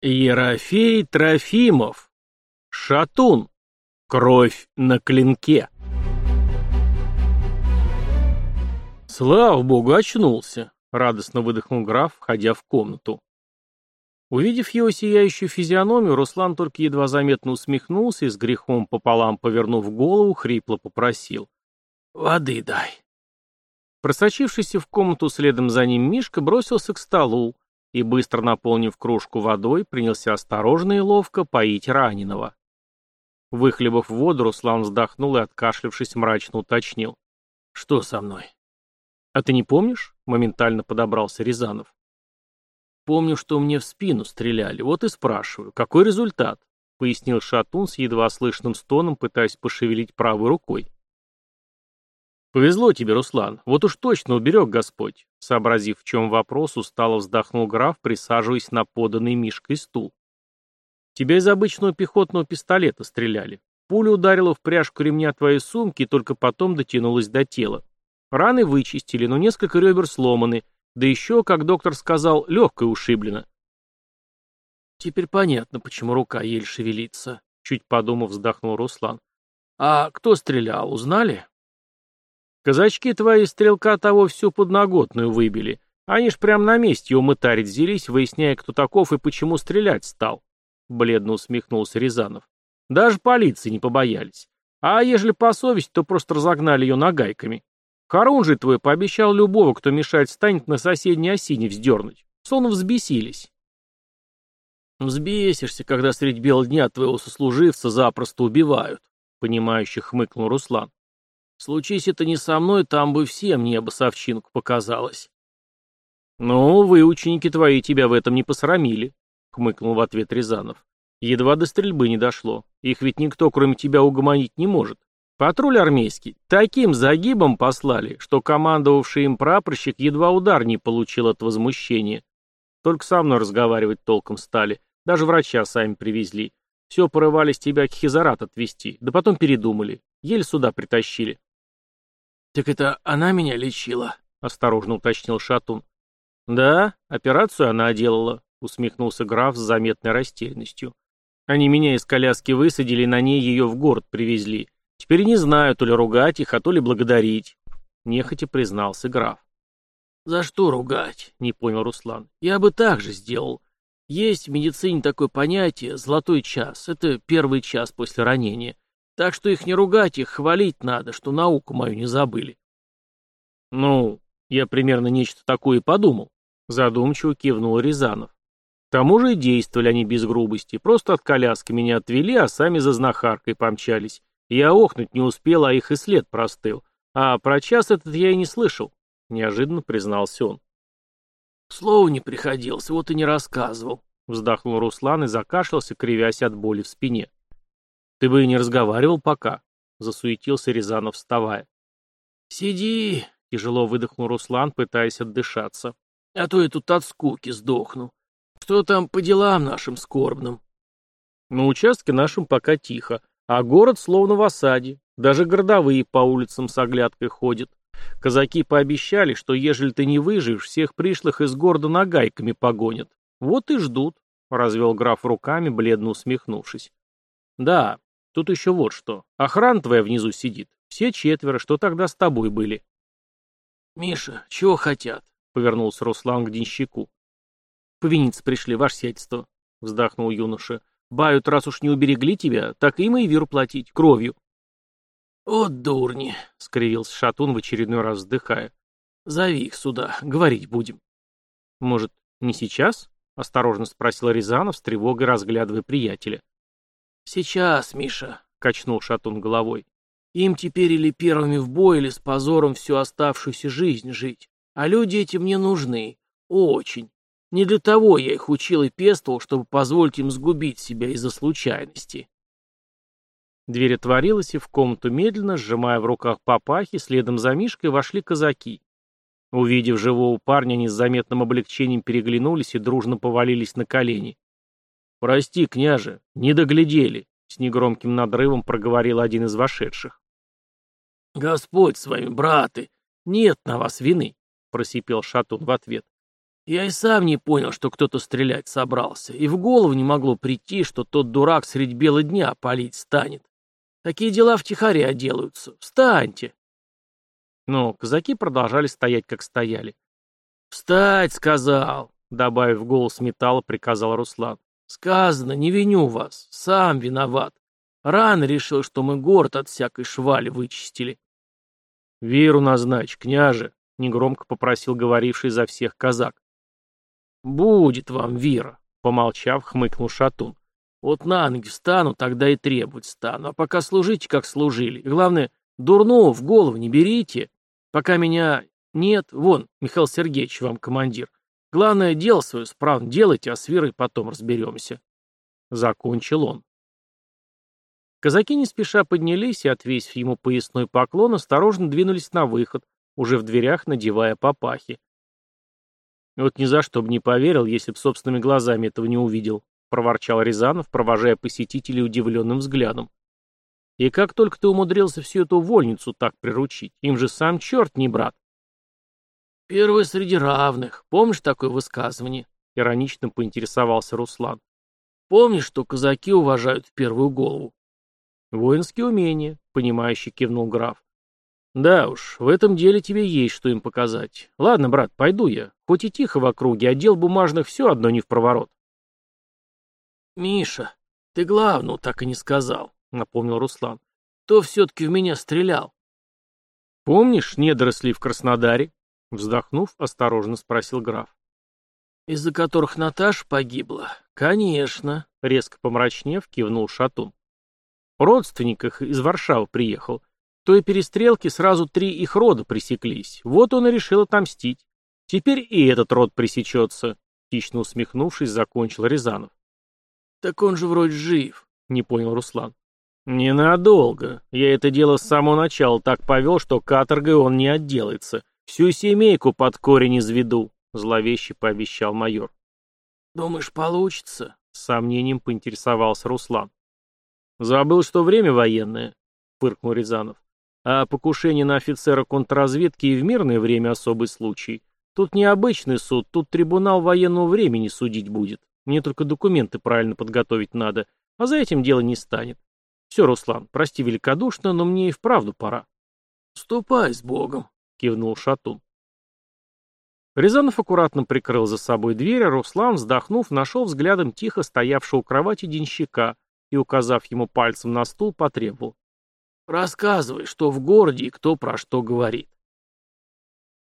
Ерофей Трофимов. Шатун. Кровь на клинке. Слава богу, очнулся, радостно выдохнул граф, входя в комнату. Увидев его сияющую физиономию, Руслан только едва заметно усмехнулся и с грехом пополам повернув голову, хрипло попросил. «Воды дай». Просочившийся в комнату следом за ним Мишка бросился к столу, и, быстро наполнив кружку водой, принялся осторожно и ловко поить раненого. Выхлебав воду, Руслан вздохнул и, откашлившись, мрачно уточнил. «Что со мной?» «А ты не помнишь?» — моментально подобрался Рязанов. «Помню, что мне в спину стреляли, вот и спрашиваю, какой результат?» — пояснил Шатун с едва слышным стоном, пытаясь пошевелить правой рукой. «Повезло тебе, Руслан, вот уж точно уберег Господь», сообразив, в чем вопрос, устало вздохнул граф, присаживаясь на поданный Мишкой стул. «Тебя из обычного пехотного пистолета стреляли. Пуля ударила в пряжку ремня твоей сумки и только потом дотянулась до тела. Раны вычистили, но несколько ребер сломаны, да еще, как доктор сказал, легкое ушиблено». «Теперь понятно, почему рука еле шевелится», чуть подумав, вздохнул Руслан. «А кто стрелял, узнали?» Казачки твои стрелка того всю подноготную выбили. Они ж прямо на месте его мытарить взялись, выясняя, кто таков и почему стрелять стал. Бледно усмехнулся Рязанов. Даже полиции не побоялись. А ежели по совести, то просто разогнали ее нагайками. Харун же твой пообещал любого, кто мешать станет, на соседней осине вздернуть. Сон взбесились. Взбесишься, когда средь бела дня твоего сослуживца запросто убивают, понимающе хмыкнул Руслан. Случись это не со мной, там бы всем небо совчинку показалось. «Ну, вы, ученики твои, тебя в этом не посрамили», — хмыкнул в ответ Рязанов. «Едва до стрельбы не дошло. Их ведь никто, кроме тебя, угомонить не может. Патруль армейский таким загибом послали, что командовавший им прапорщик едва удар не получил от возмущения. Только со мной разговаривать толком стали. Даже врача сами привезли. Все порывались тебя к хизарат отвезти, да потом передумали. Еле сюда притащили. «Так это она меня лечила?» — осторожно уточнил Шатун. «Да, операцию она делала», — усмехнулся граф с заметной растерянностью. «Они меня из коляски высадили, на ней ее в город привезли. Теперь не знаю, то ли ругать их, а то ли благодарить», — нехотя признался граф. «За что ругать?» — не понял Руслан. «Я бы так же сделал. Есть в медицине такое понятие «золотой час». Это первый час после ранения. Так что их не ругать, их хвалить надо, что науку мою не забыли. Ну, я примерно нечто такое и подумал. Задумчиво кивнул Рязанов. К тому же действовали они без грубости. Просто от коляски меня отвели, а сами за знахаркой помчались. Я охнуть не успел, а их и след простыл. А про час этот я и не слышал. Неожиданно признался он. Слову не приходился, вот и не рассказывал. Вздохнул Руслан и закашлялся, кривясь от боли в спине. Ты бы и не разговаривал пока, засуетился Рязанов, вставая. Сиди, тяжело выдохнул Руслан, пытаясь отдышаться. А то я тут от скуки сдохну. Что там по делам нашим скорбным? На участке нашем пока тихо, а город словно в осаде. Даже городовые по улицам с оглядкой ходят. Казаки пообещали, что ежели ты не выживешь, всех пришлых из города нагайками погонят. Вот и ждут, — развел граф руками, бледно усмехнувшись. Да, Тут еще вот что. Охрана твоя внизу сидит. Все четверо, что тогда с тобой были. Миша, чего хотят? Повернулся Руслан к денщику. Повиниться пришли, ваше сиятельство, вздохнул юноша. Бают, раз уж не уберегли тебя, так им и виру платить, кровью. «От дурни!» — скривился Шатун в очередной раз вздыхая. «Зови их сюда, говорить будем». «Может, не сейчас?» — осторожно спросил Рязанов с тревогой, разглядывая приятеля. «Сейчас, Миша», — качнул Шатун головой. «Им теперь или первыми в бой, или с позором всю оставшуюся жизнь жить. А люди эти мне нужны. Очень. Не для того я их учил и пестовал, чтобы позволить им сгубить себя из-за случайности». Дверь отворилась, и в комнату медленно, сжимая в руках папахи, следом за Мишкой вошли казаки. Увидев живого парня, они с заметным облегчением переглянулись и дружно повалились на колени. «Прости, княже, не доглядели», — с негромким надрывом проговорил один из вошедших. «Господь с вами, браты, нет на вас вины», — просипел Шатун в ответ. Я и сам не понял, что кто-то стрелять собрался, и в голову не могло прийти, что тот дурак средь бела дня палить станет. Такие дела втихаря делаются. Встаньте!» Но казаки продолжали стоять, как стояли. «Встать!» — сказал, — добавив голос металла, приказал Руслан. «Сказано, не виню вас, сам виноват. Рано решил, что мы город от всякой швали вычистили». «Веру назначь, княже», — негромко попросил говоривший за всех казак. «Будет вам вера», — помолчав, хмыкнул Шатун. «Вот на ноги встану, тогда и требовать стану. А пока служите, как служили. И главное, дурного в голову не берите. Пока меня нет, вон, Михаил Сергеевич вам командир. Главное, дело свое справно делайте, а с Верой потом разберемся». Закончил он. Казаки не спеша поднялись и, отвесив ему поясной поклон, осторожно двинулись на выход, уже в дверях надевая папахи. «Вот ни за что бы не поверил, если б собственными глазами этого не увидел», — проворчал Рязанов, провожая посетителей удивленным взглядом. «И как только ты умудрился всю эту вольницу так приручить, им же сам черт не брат». «Первый среди равных. Помнишь такое высказывание?» — иронично поинтересовался Руслан. «Помнишь, что казаки уважают в первую голову?» «Воинские умения», — понимающе кивнул граф. Да уж, в этом деле тебе есть что им показать. Ладно, брат, пойду я. Хоть и тихо в округе, а дел бумажных все одно не в проворот. Миша, ты главного так и не сказал, напомнил Руслан. Кто все-таки в меня стрелял? Помнишь недоросли в Краснодаре? Вздохнув, осторожно спросил граф. Из-за которых Наташа погибла? Конечно, резко помрачнев, кивнул Шатун. Родственник их из Варшавы приехал той перестрелке сразу три их рода пресеклись. Вот он и решил отомстить. Теперь и этот род пресечется, хищно усмехнувшись, закончил Рязанов. Так он же вроде жив, не понял Руслан. Ненадолго. Я это дело с самого начала так повел, что каторгой он не отделается. Всю семейку под корень изведу, зловеще пообещал майор. Думаешь, получится? С сомнением поинтересовался Руслан. Забыл, что время военное, фыркнул Рязанов. А покушение на офицера контрразведки и в мирное время особый случай. Тут не обычный суд, тут трибунал военного времени судить будет. Мне только документы правильно подготовить надо, а за этим дело не станет. Все, Руслан, прости великодушно, но мне и вправду пора. Ступай с Богом, кивнул Шатун. Рязанов аккуратно прикрыл за собой дверь, а Руслан, вздохнув, нашел взглядом тихо стоявшего у кровати денщика и, указав ему пальцем на стул, потребовал. Рассказывай, что в городе и кто про что говорит.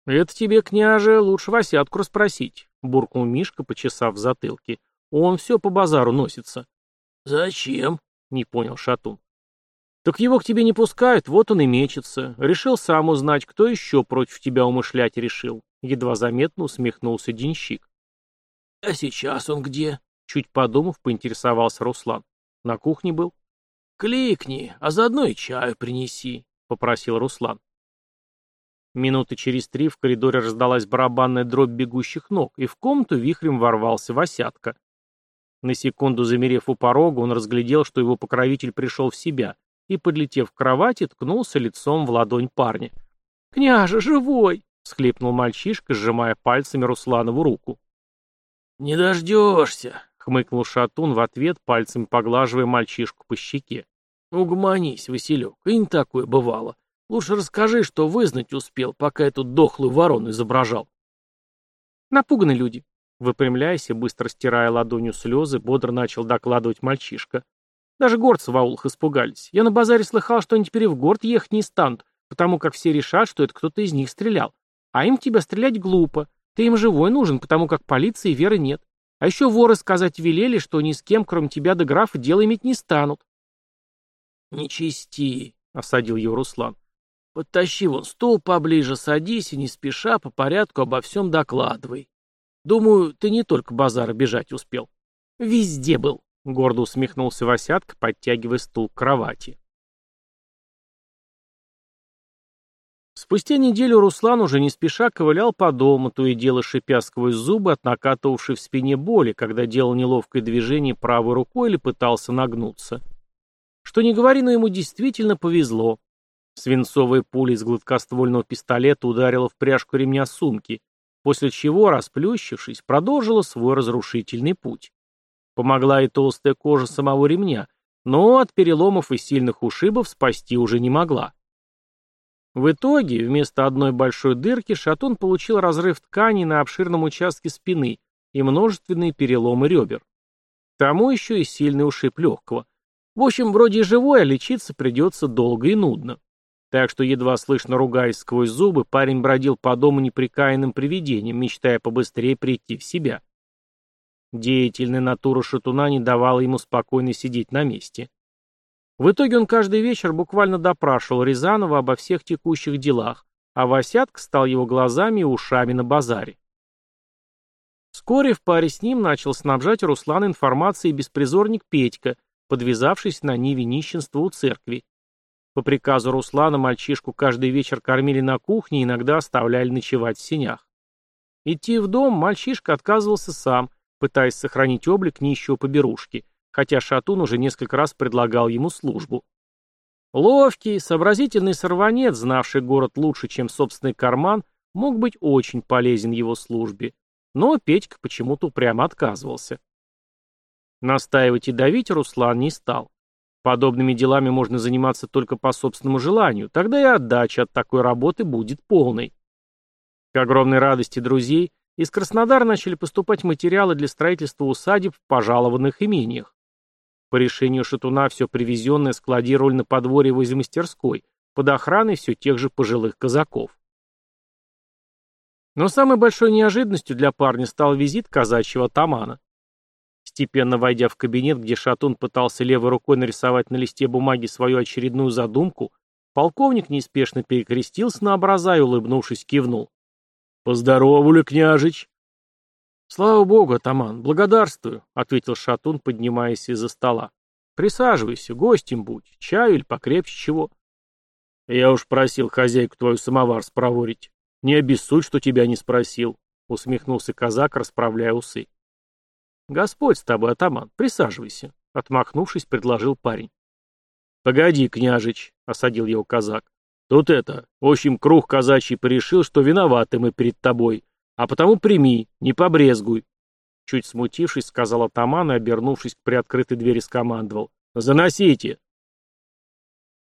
Это тебе, княже, лучше Васятку расспросить, буркнул Мишка, почесав в затылке. Он все по базару носится. Зачем? Не понял Шатун. Так его к тебе не пускают, вот он и мечется. Решил сам узнать, кто еще против тебя умышлять решил. Едва заметно усмехнулся денщик. А сейчас он где? Чуть подумав, поинтересовался Руслан. На кухне был. «Кликни, а заодно и чаю принеси», — попросил Руслан. Минуты через три в коридоре раздалась барабанная дробь бегущих ног, и в комнату вихрем ворвался Васятка. На секунду замерев у порога, он разглядел, что его покровитель пришел в себя, и, подлетев к кровати, ткнулся лицом в ладонь парня. «Княже, живой!» — схлипнул мальчишка, сжимая пальцами Русланову руку. «Не дождешься!» хмыкнул Шатун в ответ, пальцем поглаживая мальчишку по щеке. «Угомонись, Василек, и не такое бывало. Лучше расскажи, что вызнать успел, пока эту дохлую ворону изображал». Напуганы люди. Выпрямляясь и быстро стирая ладонью слезы, бодро начал докладывать мальчишка. Даже горцы в аулах испугались. Я на базаре слыхал, что они теперь и в город ехать не станут, потому как все решат, что это кто-то из них стрелял. А им тебя стрелять глупо. Ты им живой нужен, потому как полиции веры нет. А еще воры сказать велели, что ни с кем, кроме тебя да графа, дело иметь не станут. — Не чисти, — осадил его Руслан. — Подтащи вон стул поближе, садись и не спеша по порядку обо всем докладывай. Думаю, ты не только базара бежать успел. — Везде был, — гордо усмехнулся Васятка, подтягивая стул к кровати. Спустя неделю Руслан уже не спеша ковылял по дому, то и дело шипя сквозь зубы от накатывавшей в спине боли, когда делал неловкое движение правой рукой или пытался нагнуться. Что не говори, но ему действительно повезло. Свинцовая пуля из гладкоствольного пистолета ударила в пряжку ремня сумки, после чего, расплющившись, продолжила свой разрушительный путь. Помогла и толстая кожа самого ремня, но от переломов и сильных ушибов спасти уже не могла. В итоге, вместо одной большой дырки, шатун получил разрыв ткани на обширном участке спины и множественные переломы ребер. Тому еще и сильный ушиб легкого. В общем, вроде живой, а лечиться придется долго и нудно. Так что, едва слышно ругаясь сквозь зубы, парень бродил по дому неприкаянным привидением, мечтая побыстрее прийти в себя. Деятельная натура шатуна не давала ему спокойно сидеть на месте. В итоге он каждый вечер буквально допрашивал Рязанова обо всех текущих делах, а Васятка стал его глазами и ушами на базаре. Вскоре в паре с ним начал снабжать Руслан информацией беспризорник Петька, подвязавшись на ниве нищенства у церкви. По приказу Руслана мальчишку каждый вечер кормили на кухне и иногда оставляли ночевать в сенях. Идти в дом мальчишка отказывался сам, пытаясь сохранить облик нищего поберушки, хотя Шатун уже несколько раз предлагал ему службу. Ловкий, сообразительный сорванец, знавший город лучше, чем собственный карман, мог быть очень полезен его службе, но Петька почему-то прямо отказывался. Настаивать и давить Руслан не стал. Подобными делами можно заниматься только по собственному желанию, тогда и отдача от такой работы будет полной. К огромной радости друзей, из Краснодара начали поступать материалы для строительства усадеб в пожалованных имениях. По решению Шатуна все привезенное складировали на подворье возле мастерской, под охраной все тех же пожилых казаков. Но самой большой неожиданностью для парня стал визит казачьего атамана. Степенно войдя в кабинет, где Шатун пытался левой рукой нарисовать на листе бумаги свою очередную задумку, полковник неспешно перекрестился на образа и, улыбнувшись, кивнул. «Поздоровали, княжич!» «Слава богу, атаман, благодарствую», — ответил Шатун, поднимаясь из-за стола. «Присаживайся, гостем будь, чаю или покрепче чего». «Я уж просил хозяйку твою самовар спроворить. Не обессудь, что тебя не спросил», — усмехнулся казак, расправляя усы. «Господь с тобой, атаман, присаживайся», — отмахнувшись, предложил парень. «Погоди, княжич», — осадил его казак. Тут это, в общем, круг казачий порешил, что виноваты мы перед тобой, а потому прими, не побрезгуй. Чуть смутившись, сказал атаман и, обернувшись к приоткрытой двери, скомандовал. «Заносите!»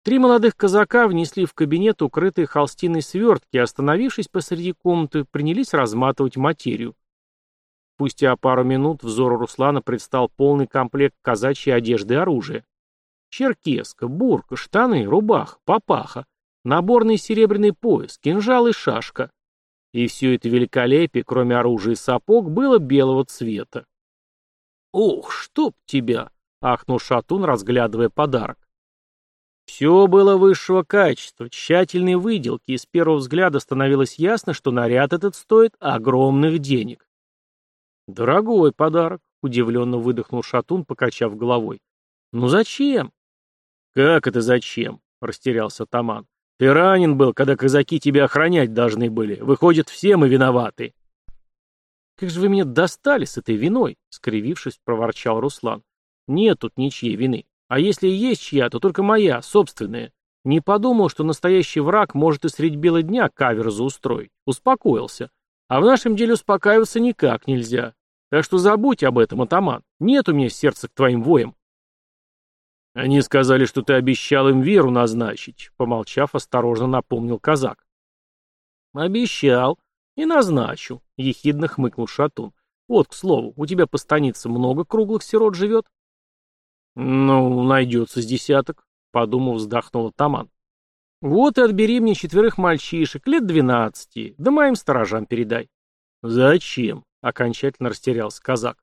Три молодых казака внесли в кабинет укрытые холстиной свертки и, остановившись посреди комнаты, принялись разматывать материю. Спустя пару минут взору Руслана предстал полный комплект казачьей одежды и оружия. Черкеска, бурка, штаны, рубах, папаха, наборный серебряный пояс, кинжал и шашка. И все это великолепие, кроме оружия и сапог, было белого цвета. «Ух, чтоб тебя!» — ахнул Шатун, разглядывая подарок. Все было высшего качества, тщательной выделки, и с первого взгляда становилось ясно, что наряд этот стоит огромных денег. «Дорогой подарок», — удивленно выдохнул Шатун, покачав головой. «Ну зачем?» «Как это зачем?» — растерялся Таман. Ты ранен был, когда казаки тебя охранять должны были. Выходит, все мы виноваты. Как же вы меня достали с этой виной, скривившись, проворчал Руслан. Нет тут ничьей вины. А если и есть чья, то только моя, собственная. Не подумал, что настоящий враг может и средь бела дня каверзу устроить. Успокоился. А в нашем деле успокаиваться никак нельзя. Так что забудь об этом, атаман. Нет у меня сердца к твоим воям. «Они сказали, что ты обещал им веру назначить», — помолчав, осторожно напомнил казак. «Обещал. И назначу», — ехидно хмыкнул Шатун. «Вот, к слову, у тебя по станице много круглых сирот живет?» «Ну, найдется с десяток», — подумав, вздохнул атаман. «Вот и отбери мне четверых мальчишек, лет двенадцати, да моим сторожам передай». «Зачем?» — окончательно растерялся казак.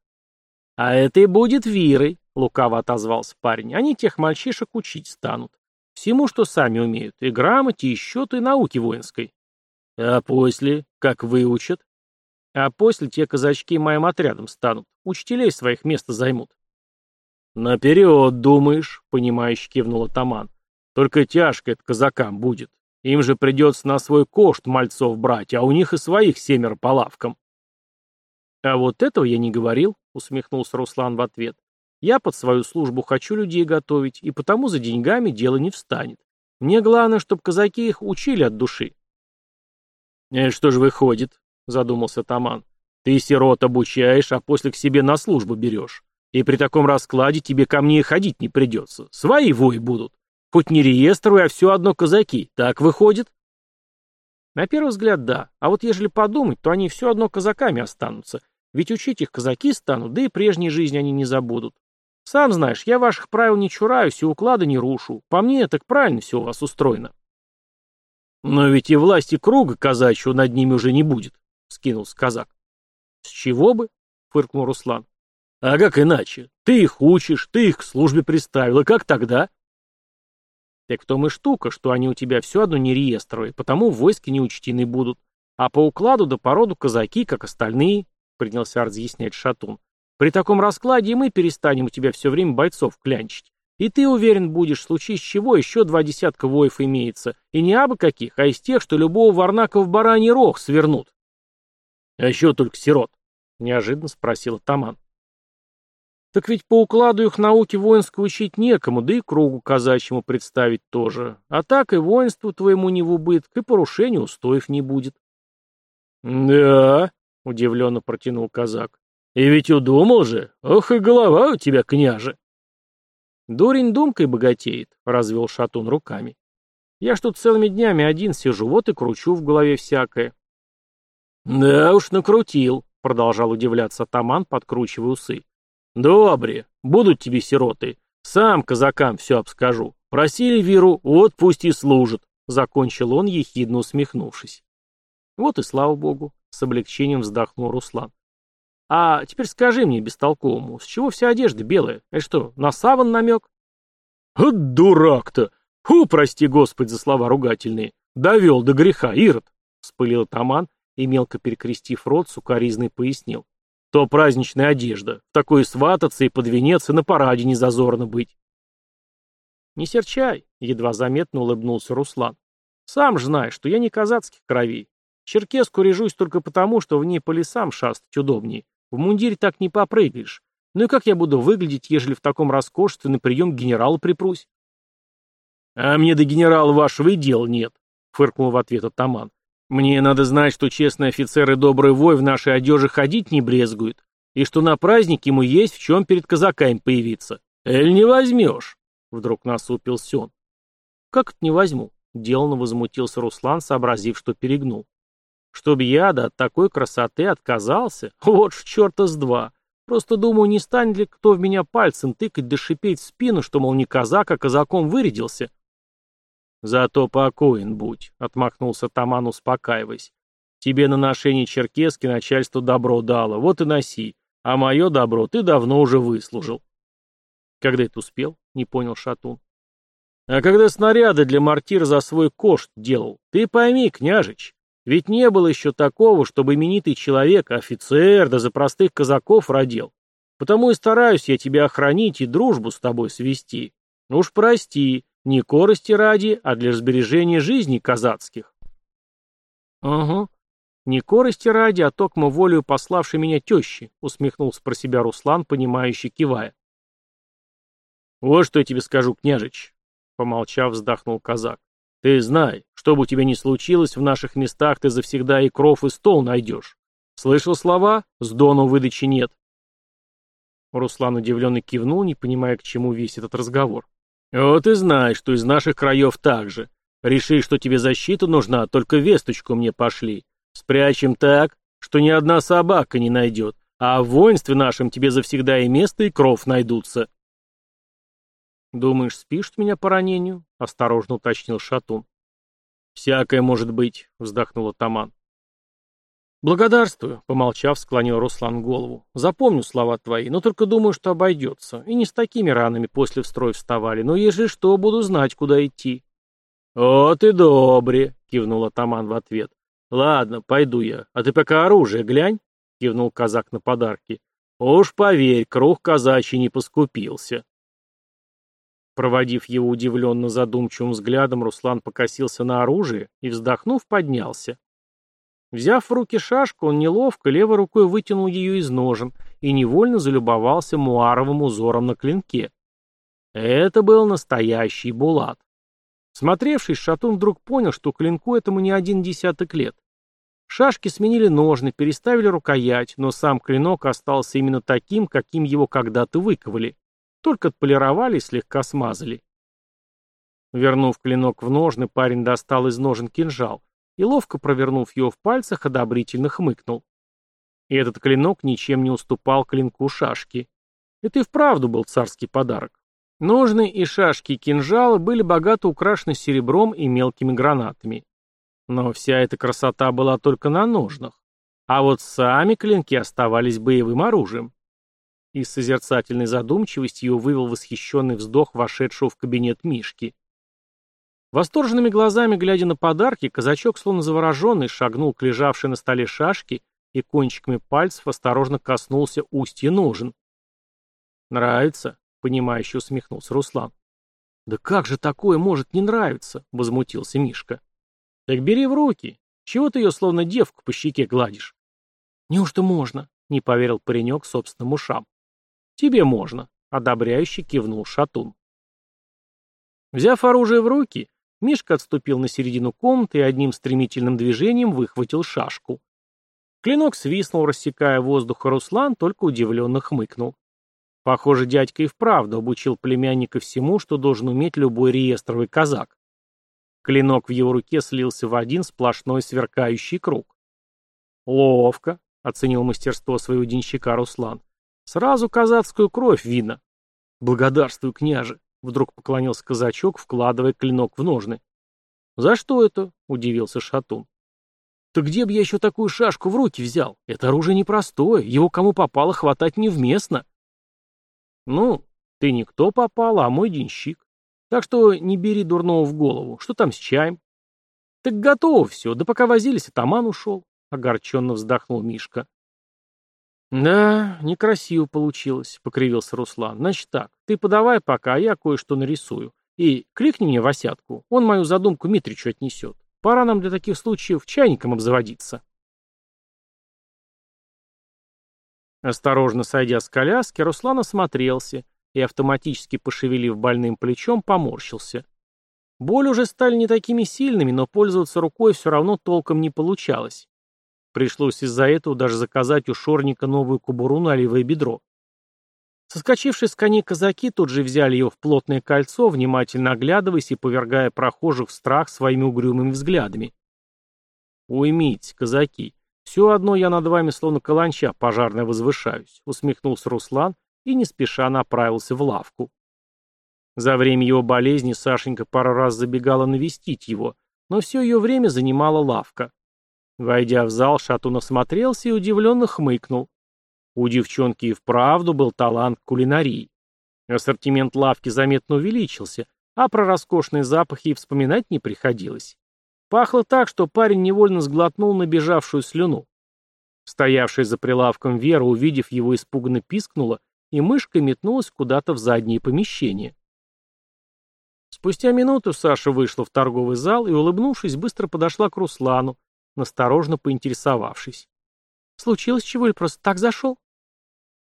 «А это и будет Вирой», — лукаво отозвался парень. «Они тех мальчишек учить станут. Всему, что сами умеют. И грамоте, и счету, и науке воинской». «А после? Как выучат?» «А после те казачки моим отрядом станут. Учителей своих места займут». «Наперед, думаешь», — понимающе кивнул атаман. «Только тяжко это казакам будет. Им же придется на свой кошт мальцов брать, а у них и своих семеро по лавкам». «А вот этого я не говорил», — усмехнулся Руслан в ответ. «Я под свою службу хочу людей готовить, и потому за деньгами дело не встанет. Мне главное, чтобы казаки их учили от души». «И «Э, что же выходит?» — задумался Таман. «Ты сирот обучаешь, а после к себе на службу берешь. И при таком раскладе тебе ко мне ходить не придется. Свои вои будут. Хоть не реестровые, а все одно казаки. Так выходит?» На первый взгляд, да. А вот ежели подумать, то они все одно казаками останутся. Ведь учить их казаки станут, да и прежней жизни они не забудут. Сам знаешь, я ваших правил не чураюсь и уклада не рушу. По мне, так правильно все у вас устроено. Но ведь и власти круга казачьего над ними уже не будет, скинулся казак. С чего бы? фыркнул Руслан. А как иначе? Ты их учишь, ты их к службе приставил, и как тогда? Так в том и штука, что они у тебя все одно не реестровые, потому в войске не учтены будут. А по укладу да породу казаки, как остальные, принялся разъяснять Шатун. При таком раскладе мы перестанем у тебя все время бойцов клянчить. И ты уверен будешь, в случае с чего еще два десятка воев имеется, и не абы каких, а из тех, что любого варнака в бараний рог свернут. — А еще только сирот? — неожиданно спросил Таман. Так ведь по укладу их науки воинской учить некому, да и кругу казачьему представить тоже. А так и воинству твоему не в убыток, и порушения устоев не будет. — Да, — удивленно протянул казак. И ведь удумал же. Ох и голова у тебя, княже. Дурень думкой богатеет, развел шатун руками. Я ж тут целыми днями один сижу, вот и кручу в голове всякое. Да уж накрутил, продолжал удивляться атаман, подкручивая усы. Добре, будут тебе сироты. Сам казакам все обскажу. Просили Виру, вот пусть и служат, закончил он, ехидно усмехнувшись. Вот и слава богу, с облегчением вздохнул Руслан. А теперь скажи мне, бестолковому, с чего вся одежда белая? Это что, на саван намек? Вот дурак-то! Фу, прости, Господь, за слова ругательные. Довел до греха, Ирод! Вспылил Таман и, мелко перекрестив рот, сукоризный пояснил. То праздничная одежда. В такой свататься и под венец, и на параде не зазорно быть. Не серчай, едва заметно улыбнулся Руслан. Сам же знаешь, что я не казацких кровей. Черкеску режусь только потому, что в ней по лесам шастать удобнее. В мундире так не попрыгаешь. Ну и как я буду выглядеть, ежели в таком роскошестве на прием к генералу припрусь? А мне до генерала вашего и дел нет, фыркнул в ответ атаман. Мне надо знать, что честный офицер и добрый вой в нашей одежде ходить не брезгует, и что на праздник ему есть в чем перед казаками появиться. Эль не возьмешь? Вдруг насупился он. Как это не возьму? Деланно возмутился Руслан, сообразив, что перегнул. Чтоб я да от такой красоты отказался? Вот ж черта с два. Просто думаю, не станет ли кто в меня пальцем тыкать да шипеть в спину, что, мол, не казак, а казаком вырядился. Зато покоен будь, — отмахнулся Таман, успокаиваясь. Тебе на ношение черкески начальство добро дало, вот и носи. А мое добро ты давно уже выслужил. Когда это успел? — не понял Шатун. А когда снаряды для мортир за свой кошт делал, ты пойми, княжич, ведь не было еще такого, чтобы именитый человек, офицер, да за простых казаков родил. Потому и стараюсь я тебя охранить и дружбу с тобой свести. Уж прости, не корости ради, а для сбережения жизни казацких. Угу. Не корости ради, а токмо волею пославшей меня тещи, усмехнулся про себя Руслан, понимающий, кивая. Вот что я тебе скажу, княжич, помолчав, вздохнул казак. Ты знай, что бы у тебя ни случилось, в наших местах ты завсегда и кров, и стол найдешь. Слышал слова? С дону выдачи нет. Руслан удивленно кивнул, не понимая, к чему весь этот разговор. Вот и знай, что из наших краев так же. Реши, что тебе защита нужна, только весточку мне пошли. Спрячем так, что ни одна собака не найдет, а в воинстве нашем тебе завсегда и место, и кров найдутся. «Думаешь, спишут меня по ранению?» — осторожно уточнил Шатун. «Всякое может быть», — вздохнула Таман. «Благодарствую», — помолчав, склонил Руслан голову. «Запомню слова твои, но только думаю, что обойдется. И не с такими ранами после в строй вставали, но ежели что, буду знать, куда идти». «О, ты добре», — кивнул Таман в ответ. «Ладно, пойду я. А ты пока оружие глянь», — кивнул казак на подарки. «Уж поверь, круг казачий не поскупился». Проводив его удивленно задумчивым взглядом, Руслан покосился на оружие и, вздохнув, поднялся. Взяв в руки шашку, он неловко левой рукой вытянул ее из ножен и невольно залюбовался муаровым узором на клинке. Это был настоящий булат. Смотревшись, Шатун вдруг понял, что клинку этому не один десяток лет. Шашки сменили ножны, переставили рукоять, но сам клинок остался именно таким, каким его когда-то выковали. Только отполировали и слегка смазали. Вернув клинок в ножны, парень достал из ножен кинжал и, ловко провернув его в пальцах, одобрительно хмыкнул. И этот клинок ничем не уступал клинку шашки. Это и вправду был царский подарок. Ножны и шашки кинжала были богато украшены серебром и мелкими гранатами. Но вся эта красота была только на ножнах. А вот сами клинки оставались боевым оружием. Из созерцательной задумчивости его вывел восхищенный вздох вошедшего в кабинет Мишки. Восторженными глазами, глядя на подарки, казачок, словно завороженный, шагнул к лежавшей на столе шашке и кончиками пальцев осторожно коснулся устья ножен. «Нравится?» — понимающе усмехнулся Руслан. «Да как же такое может не нравиться?» — возмутился Мишка. «Так бери в руки. Чего ты ее словно девку по щеке гладишь?» «Неужто можно?» — не поверил паренек собственным ушам. «Тебе можно», — одобряюще кивнул Шатун. Взяв оружие в руки, Мишка отступил на середину комнаты и одним стремительным движением выхватил шашку. Клинок свистнул, рассекая воздух, а Руслан только удивленно хмыкнул. Похоже, дядька и вправду обучил племянника всему, что должен уметь любой реестровый казак. Клинок в его руке слился в один сплошной сверкающий круг. «Ловко», — оценил мастерство своего денщика Руслан. «Сразу казацкую кровь видно». «Благодарствую, княже», — вдруг поклонился казачок, вкладывая клинок в ножны. «За что это?» — удивился Шатун. «Так где бы я еще такую шашку в руки взял? Это оружие непростое, его кому попало хватать невместно». «Ну, ты не кто попал, а мой денщик. Так что не бери дурного в голову. Что там с чаем? Так готово все. Да пока возились, атаман ушел. Огорченно вздохнул Мишка. Да, некрасиво получилось, покривился Руслан. Значит так, ты подавай пока, а я кое-что нарисую. И кликни мне Васятку, он мою задумку Митричу отнесет. Пора нам для таких случаев чайником обзаводиться. Осторожно сойдя с коляски, Руслан осмотрелся и, автоматически пошевелив больным плечом, поморщился. Боль уже стали не такими сильными, но пользоваться рукой все равно толком не получалось. Пришлось из-за этого даже заказать у шорника новую кобуру на левое бедро. Соскочившие с коней казаки тут же взяли его в плотное кольцо, внимательно оглядываясь и повергая прохожих в страх своими угрюмыми взглядами. «Уймитесь, казаки, все одно я над вами словно каланча пожарная возвышаюсь», — усмехнулся Руслан и не спеша направился в лавку. За время его болезни Сашенька пару раз забегала навестить его, но все ее время занимала лавка. Войдя в зал, Шатун осмотрелся и удивленно хмыкнул. У девчонки и вправду был талант кулинарии. Ассортимент лавки заметно увеличился, а про роскошные запахи и вспоминать не приходилось. Пахло так, что парень невольно сглотнул набежавшую слюну. Стоявшая за прилавком Вера, увидев его, испуганно пискнула и мышка метнулась куда-то в заднее помещение. Спустя минуту Саша вышла в торговый зал и, улыбнувшись, быстро подошла к Руслану, насторожно поинтересовавшись. «Случилось чего или просто так зашел?»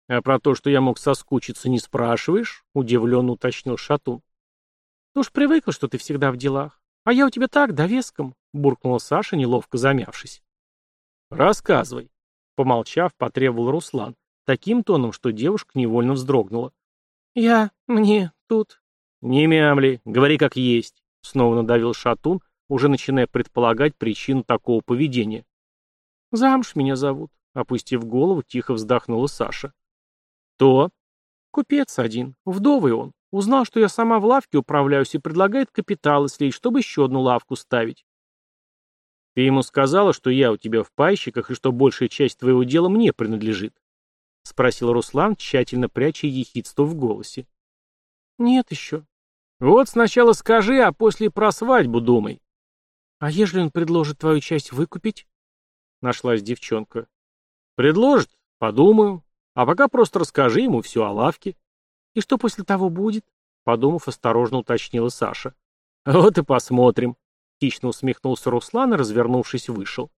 «А про то, что я мог соскучиться, не спрашиваешь?» — удивленно уточнил Шатун. «Ты уж привыкла, что ты всегда в делах. А я у тебя так, довеском», — буркнула Саша, неловко замявшись. «Рассказывай», — помолчав, потребовал Руслан, таким тоном, что девушка невольно вздрогнула. «Я... мне... тут...» «Не мямли, говори как есть», — снова надавил Шатун, уже начиная предполагать причину такого поведения. «Замуж меня зовут», — опустив голову, тихо вздохнула Саша. «То?» «Купец один, вдовый он. Узнал, что я сама в лавке управляюсь и предлагает капиталы слить, чтобы еще одну лавку ставить». «Ты ему сказала, что я у тебя в пайщиках и что большая часть твоего дела мне принадлежит?» — спросил Руслан, тщательно пряча ехидство в голосе. «Нет еще». «Вот сначала скажи, а после про свадьбу думай». «А ежели он предложит твою часть выкупить?» Нашлась девчонка. «Предложит? Подумаю. А пока просто расскажи ему все о лавке». «И что после того будет?» Подумав, осторожно уточнила Саша. «Вот и посмотрим». Хищно усмехнулся Руслан и, развернувшись, вышел.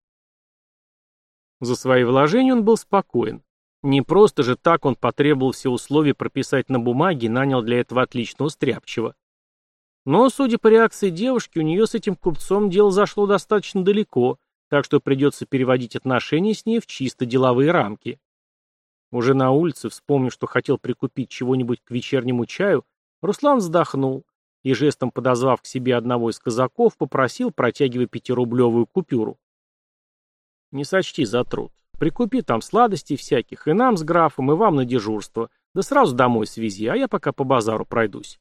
За свои вложения он был спокоен. Не просто же так он потребовал все условия прописать на бумаге и нанял для этого отличного стряпчего. Но, судя по реакции девушки, у нее с этим купцом дело зашло достаточно далеко, так что придется переводить отношения с ней в чисто деловые рамки. Уже на улице, вспомнив, что хотел прикупить чего-нибудь к вечернему чаю, Руслан вздохнул и, жестом подозвав к себе одного из казаков, попросил, протягивая пятирублевую купюру. «Не сочти за труд. Прикупи там сладостей всяких, и нам с графом, и вам на дежурство, да сразу домой свези, а я пока по базару пройдусь».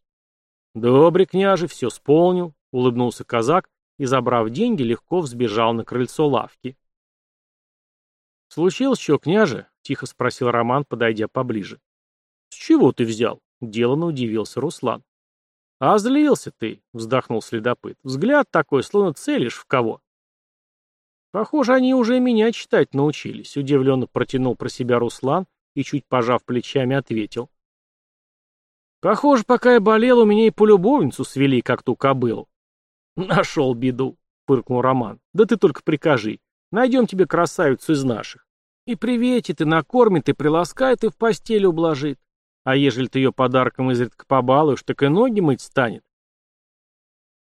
«Добре, княже, все сполню», — улыбнулся казак и, забрав деньги, легко взбежал на крыльцо лавки. «Случилось что, княже?» — тихо спросил Роман, подойдя поближе. «С чего ты взял?» — деланно удивился Руслан. «А злился ты», — вздохнул следопыт. «Взгляд такой, словно целишь в кого». «Похоже, они уже меня читать научились», — удивленно протянул про себя Руслан и, чуть пожав плечами, ответил. «Похоже, пока я болел, у меня и полюбовницу свели, как ту кобылу». «Нашел беду», — фыркнул Роман. «Да ты только прикажи. Найдем тебе красавицу из наших. И приветит, и накормит, и приласкает, и в постели ублажит. А ежели ты ее подарком изредка побалуешь, так и ноги мыть станет.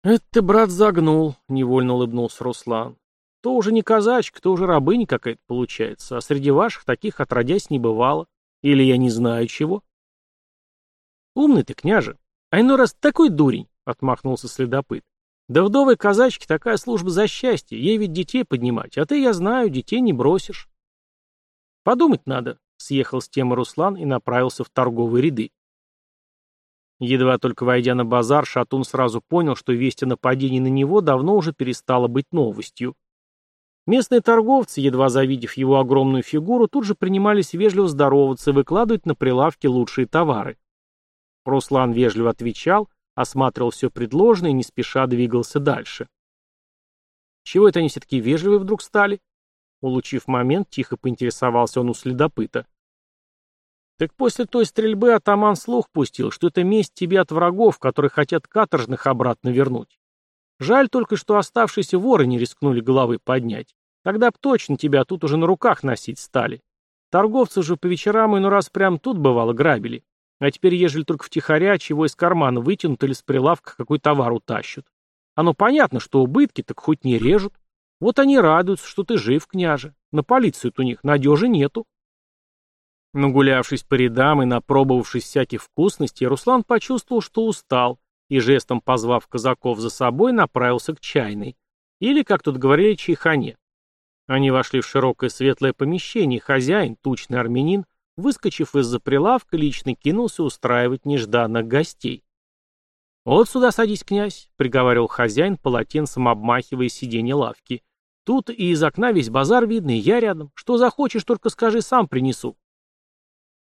«Это ты, брат, загнул», — невольно улыбнулся Руслан. «То уже не казачка, то уже рабыня какая-то получается, а среди ваших таких отродясь не бывало. Или я не знаю чего». «Умный ты, княже. А иной раз такой дурень», — отмахнулся следопыт. «Да вдовой казачке такая служба за счастье, ей ведь детей поднимать, а ты, я знаю, детей не бросишь». «Подумать надо», Съехал с темы Руслан и направился в торговые ряды. Едва только войдя на базар, Шатун сразу понял, что весть о нападении на него давно уже перестала быть новостью. Местные торговцы, едва завидев его огромную фигуру, тут же принимались вежливо здороваться и выкладывать на прилавки лучшие товары. Руслан вежливо отвечал, осматривал все предложенное и не спеша двигался дальше. Чего это они все таки вежливые вдруг стали? Улучив момент, тихо поинтересовался он у следопыта. Так после той стрельбы атаман слух пустил, что это месть тебе от врагов, которые хотят каторжных обратно вернуть. Жаль только, что оставшиеся воры не рискнули головы поднять. Тогда б точно тебя тут уже на руках носить стали. Торговцы же по вечерам иной раз прям тут бывало грабили. А теперь, ежели только втихаря, чего из кармана вытянут или с прилавка какой товар утащат. Оно понятно, что убытки так хоть не режут. Вот они радуются, что ты жив, княже. На полицию у них надежи нету. Нагулявшись по рядам и напробовавшись всяких вкусностей, Руслан почувствовал, что устал, и жестом позвав казаков за собой, направился к чайной. Или, как тут говорили, чайхане. Они вошли в широкое светлое помещение, и хозяин, тучный армянин, выскочив из-за прилавка, лично кинулся устраивать нежданных гостей. «Вот сюда садись, князь», — приговаривал хозяин, полотенцем обмахивая сиденье лавки. Тут и из окна весь базар видно, и я рядом. Что захочешь, только скажи, сам принесу.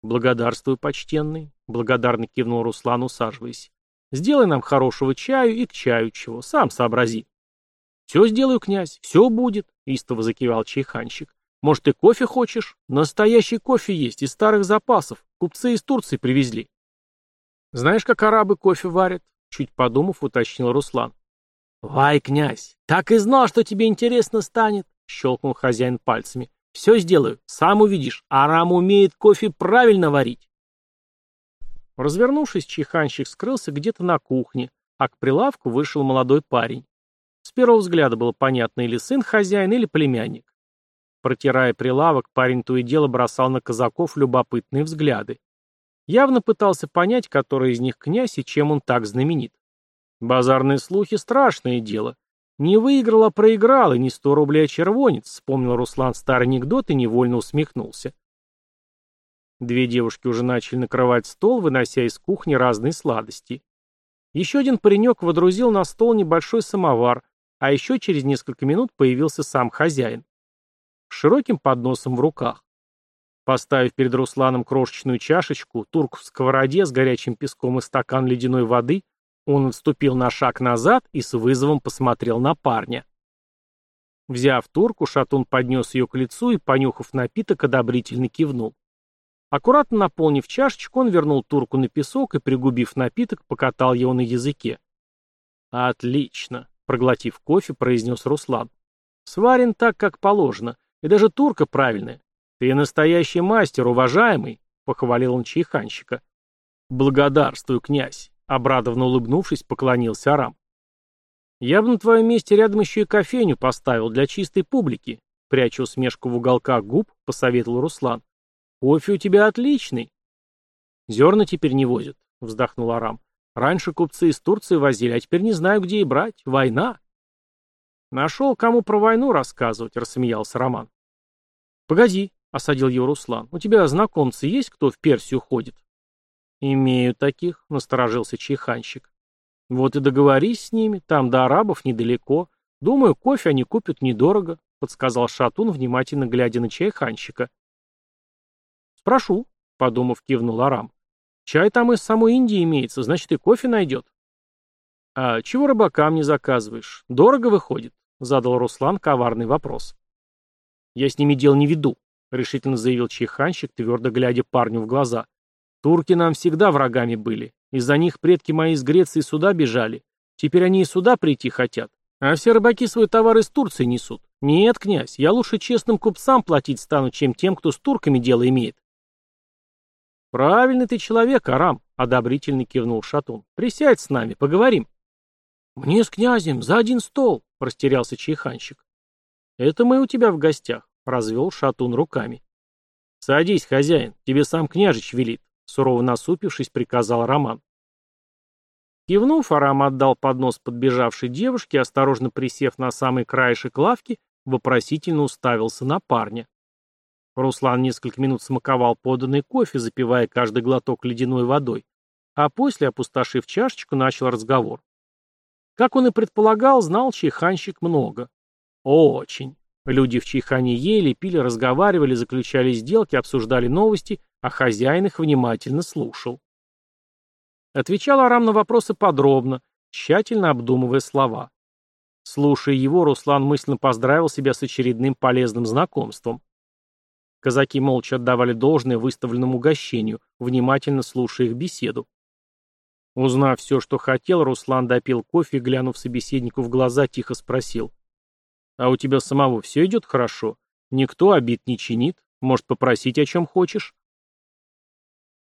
Благодарствую, почтенный, благодарно кивнул Руслан, усаживаясь. Сделай нам хорошего чаю и к чаю чего, сам сообрази. Все сделаю, князь, все будет, истово закивал чайханщик. Может, ты кофе хочешь? Настоящий кофе есть, из старых запасов. Купцы из Турции привезли. Знаешь, как арабы кофе варят? Чуть подумав, уточнил Руслан. «Вай, князь, так и знал, что тебе интересно станет!» — щелкнул хозяин пальцами. «Все сделаю, сам увидишь, Арам умеет кофе правильно варить!» Развернувшись, чайханщик скрылся где-то на кухне, а к прилавку вышел молодой парень. С первого взгляда было понятно, или сын хозяина, или племянник. Протирая прилавок, парень то и дело бросал на казаков любопытные взгляды. Явно пытался понять, который из них князь и чем он так знаменит. Базарные слухи — страшное дело. Не выиграл, а проиграл, и не сто рублей, а червонец, вспомнил Руслан старый анекдот и невольно усмехнулся. Две девушки уже начали накрывать стол, вынося из кухни разные сладости. Еще один паренек водрузил на стол небольшой самовар, а еще через несколько минут появился сам хозяин. С широким подносом в руках. Поставив перед Русланом крошечную чашечку, турк в сковороде с горячим песком и стакан ледяной воды, он отступил на шаг назад и с вызовом посмотрел на парня. Взяв турку, шатун поднес ее к лицу и, понюхав напиток, одобрительно кивнул. Аккуратно наполнив чашечку, он вернул турку на песок и, пригубив напиток, покатал его на языке. «Отлично!» — проглотив кофе, произнес Руслан. «Сварен так, как положено, и даже турка правильная. Ты настоящий мастер, уважаемый!» — похвалил он чайханщика. «Благодарствую, князь!» Обрадованно улыбнувшись, поклонился Арам. Я бы на твоем месте рядом еще и кофейню поставил для чистой публики, пряча усмешку в уголках губ, посоветовал Руслан. Кофе у тебя отличный. Зерна теперь не возят, вздохнул Арам. Раньше купцы из Турции возили, а теперь не знаю, где и брать. Война. Нашел, кому про войну рассказывать, рассмеялся Роман. Погоди, осадил его Руслан. У тебя знакомцы есть, кто в Персию ходит? Имею таких, насторожился чайханщик. Вот и договорись с ними, там до арабов недалеко. Думаю, кофе они купят недорого, подсказал Шатун, внимательно глядя на чайханщика. Спрошу, подумав, кивнул Арам. Чай там из самой Индии имеется, значит и кофе найдет. А чего рыбакам не заказываешь? Дорого выходит? Задал Руслан коварный вопрос. Я с ними дел не веду, решительно заявил чайханщик, твердо глядя парню в глаза. Турки нам всегда врагами были. Из-за них предки мои из Греции сюда бежали. Теперь они и сюда прийти хотят. А все рыбаки свой товар из Турции несут. Нет, князь, я лучше честным купцам платить стану, чем тем, кто с турками дело имеет. Правильный ты человек, Арам, одобрительно кивнул Шатун. Присядь с нами, поговорим. Мне с князем за один стол, растерялся чайханщик. Это мы у тебя в гостях, развел Шатун руками. Садись, хозяин, тебе сам княжич велит сурово насупившись, приказал Роман. Кивнув, Арам отдал поднос подбежавшей девушке, осторожно присев на самый краешек лавки, вопросительно уставился на парня. Руслан несколько минут смаковал поданный кофе, запивая каждый глоток ледяной водой, а после, опустошив чашечку, начал разговор. Как он и предполагал, знал чайханщик много. Очень. Люди в чайхане ели, пили, разговаривали, заключали сделки, обсуждали новости а хозяин их внимательно слушал. Отвечал Арам на вопросы подробно, тщательно обдумывая слова. Слушая его, Руслан мысленно поздравил себя с очередным полезным знакомством. Казаки молча отдавали должное выставленному угощению, внимательно слушая их беседу. Узнав все, что хотел, Руслан допил кофе и, глянув собеседнику в глаза, тихо спросил. «А у тебя самого все идет хорошо? Никто обид не чинит? Может, попросить о чем хочешь?»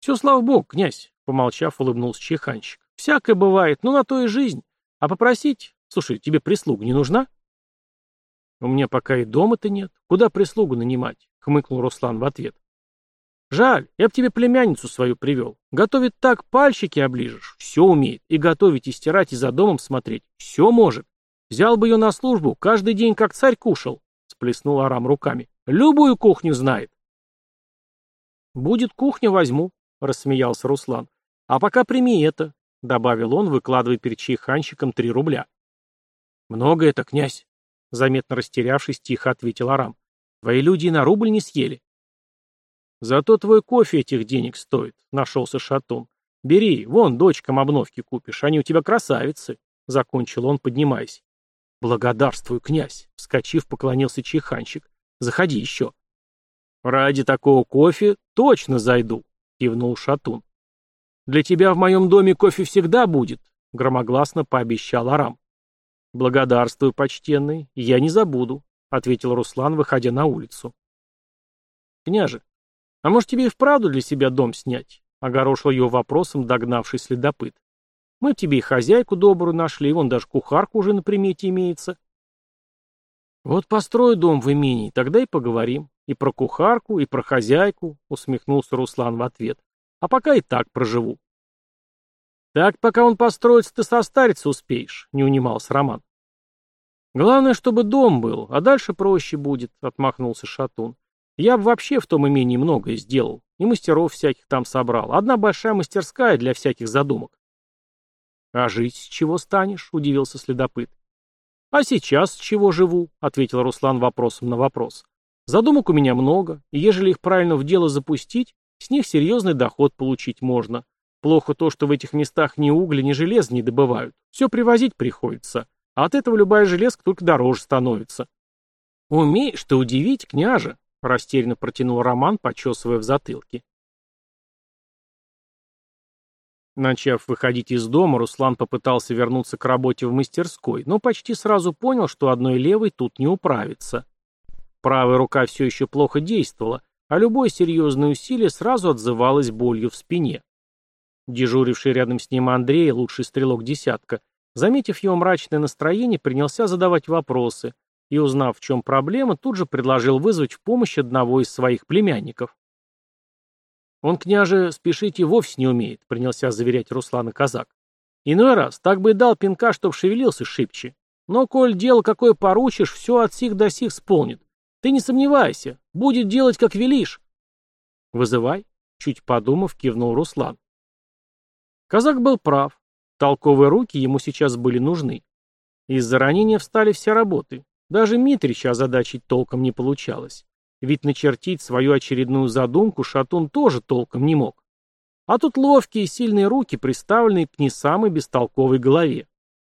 «Все, слава богу, князь», — помолчав, улыбнулся чеханщик. «Всякое бывает, но на то и жизнь. А попросить? Слушай, тебе прислуга не нужна?» «У меня пока и дома-то нет. Куда прислугу нанимать?» — хмыкнул Руслан в ответ. «Жаль, я б тебе племянницу свою привел. Готовит так, пальчики оближешь. Все умеет. И готовить, и стирать, и за домом смотреть. Все может. Взял бы ее на службу, каждый день как царь кушал», — сплеснул Арам руками. «Любую кухню знает». «Будет кухня, возьму», — рассмеялся Руслан. «А пока прими это», — добавил он, выкладывая перед чайханщиком три рубля. «Много это, князь», — заметно растерявшись, тихо ответил Арам. «Твои люди и на рубль не съели». «Зато твой кофе этих денег стоит», — нашелся Шатун. «Бери, вон, дочкам обновки купишь, они у тебя красавицы», — закончил он, поднимаясь. «Благодарствую, князь», — вскочив, поклонился чайханщик. «Заходи еще». «Ради такого кофе точно зайду», — кивнул Шатун. «Для тебя в моем доме кофе всегда будет», — громогласно пообещал Арам. «Благодарствую, почтенный, я не забуду», — ответил Руслан, выходя на улицу. «Княже, а может тебе и вправду для себя дом снять?» — огорошил его вопросом догнавший следопыт. «Мы тебе и хозяйку добрую нашли, вон даже кухарка уже на примете имеется». «Вот построю дом в имении, тогда и поговорим. И про кухарку, и про хозяйку, усмехнулся Руслан в ответ. А пока и так проживу. Так, пока он построится, ты состариться успеешь, не унимался Роман. Главное, чтобы дом был, а дальше проще будет, отмахнулся Шатун. Я бы вообще в том имении многое сделал, и мастеров всяких там собрал. Одна большая мастерская для всяких задумок. А жить с чего станешь? Удивился следопыт. А сейчас с чего живу? Ответил Руслан вопросом на вопрос. Задумок у меня много, и ежели их правильно в дело запустить, с них серьезный доход получить можно. Плохо то, что в этих местах ни угля, ни железа не добывают. Все привозить приходится. А от этого любая железка только дороже становится. «Умеешь ты удивить, княже!» — растерянно протянул Роман, почесывая в затылке. Начав выходить из дома, Руслан попытался вернуться к работе в мастерской, но почти сразу понял, что одной левой тут не управится. Правая рука все еще плохо действовала, а любое серьезное усилие сразу отзывалось болью в спине. Дежуривший рядом с ним Андрей, лучший стрелок десятка, Заметив его мрачное настроение, принялся задавать вопросы и, узнав, в чем проблема, тут же предложил вызвать в помощь одного из своих племянников. «Он, княже, спешить и вовсе не умеет», — принялся заверять Руслана казак. «Иной раз так бы и дал пинка, чтоб шевелился шибче. Но, коль дело какое поручишь, все от сих до сих сполнит. Ты не сомневайся, будет делать, как велишь». «Вызывай», — чуть подумав, кивнул Руслан. Казак был прав. Толковые руки ему сейчас были нужны. Из-за ранения встали все работы. Даже Митрича озадачить толком не получалось. Ведь начертить свою очередную задумку Шатун тоже толком не мог. А тут ловкие и сильные руки, приставленные к не самой бестолковой голове.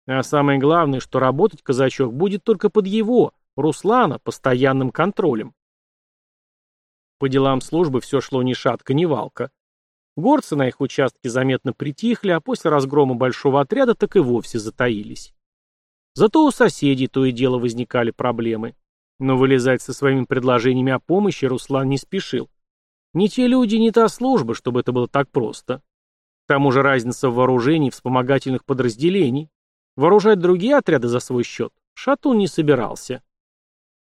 А самое главное, что работать казачок будет только под его, Руслана, постоянным контролем. По делам службы все шло ни шатка, ни валка. Горцы на их участке заметно притихли, а после разгрома большого отряда так и вовсе затаились. Зато у соседей то и дело возникали проблемы. Но вылезать со своими предложениями о помощи Руслан не спешил. Не те люди, не та служба, чтобы это было так просто. К тому же разница в вооружении вспомогательных подразделений. Вооружать другие отряды за свой счет Шатун не собирался.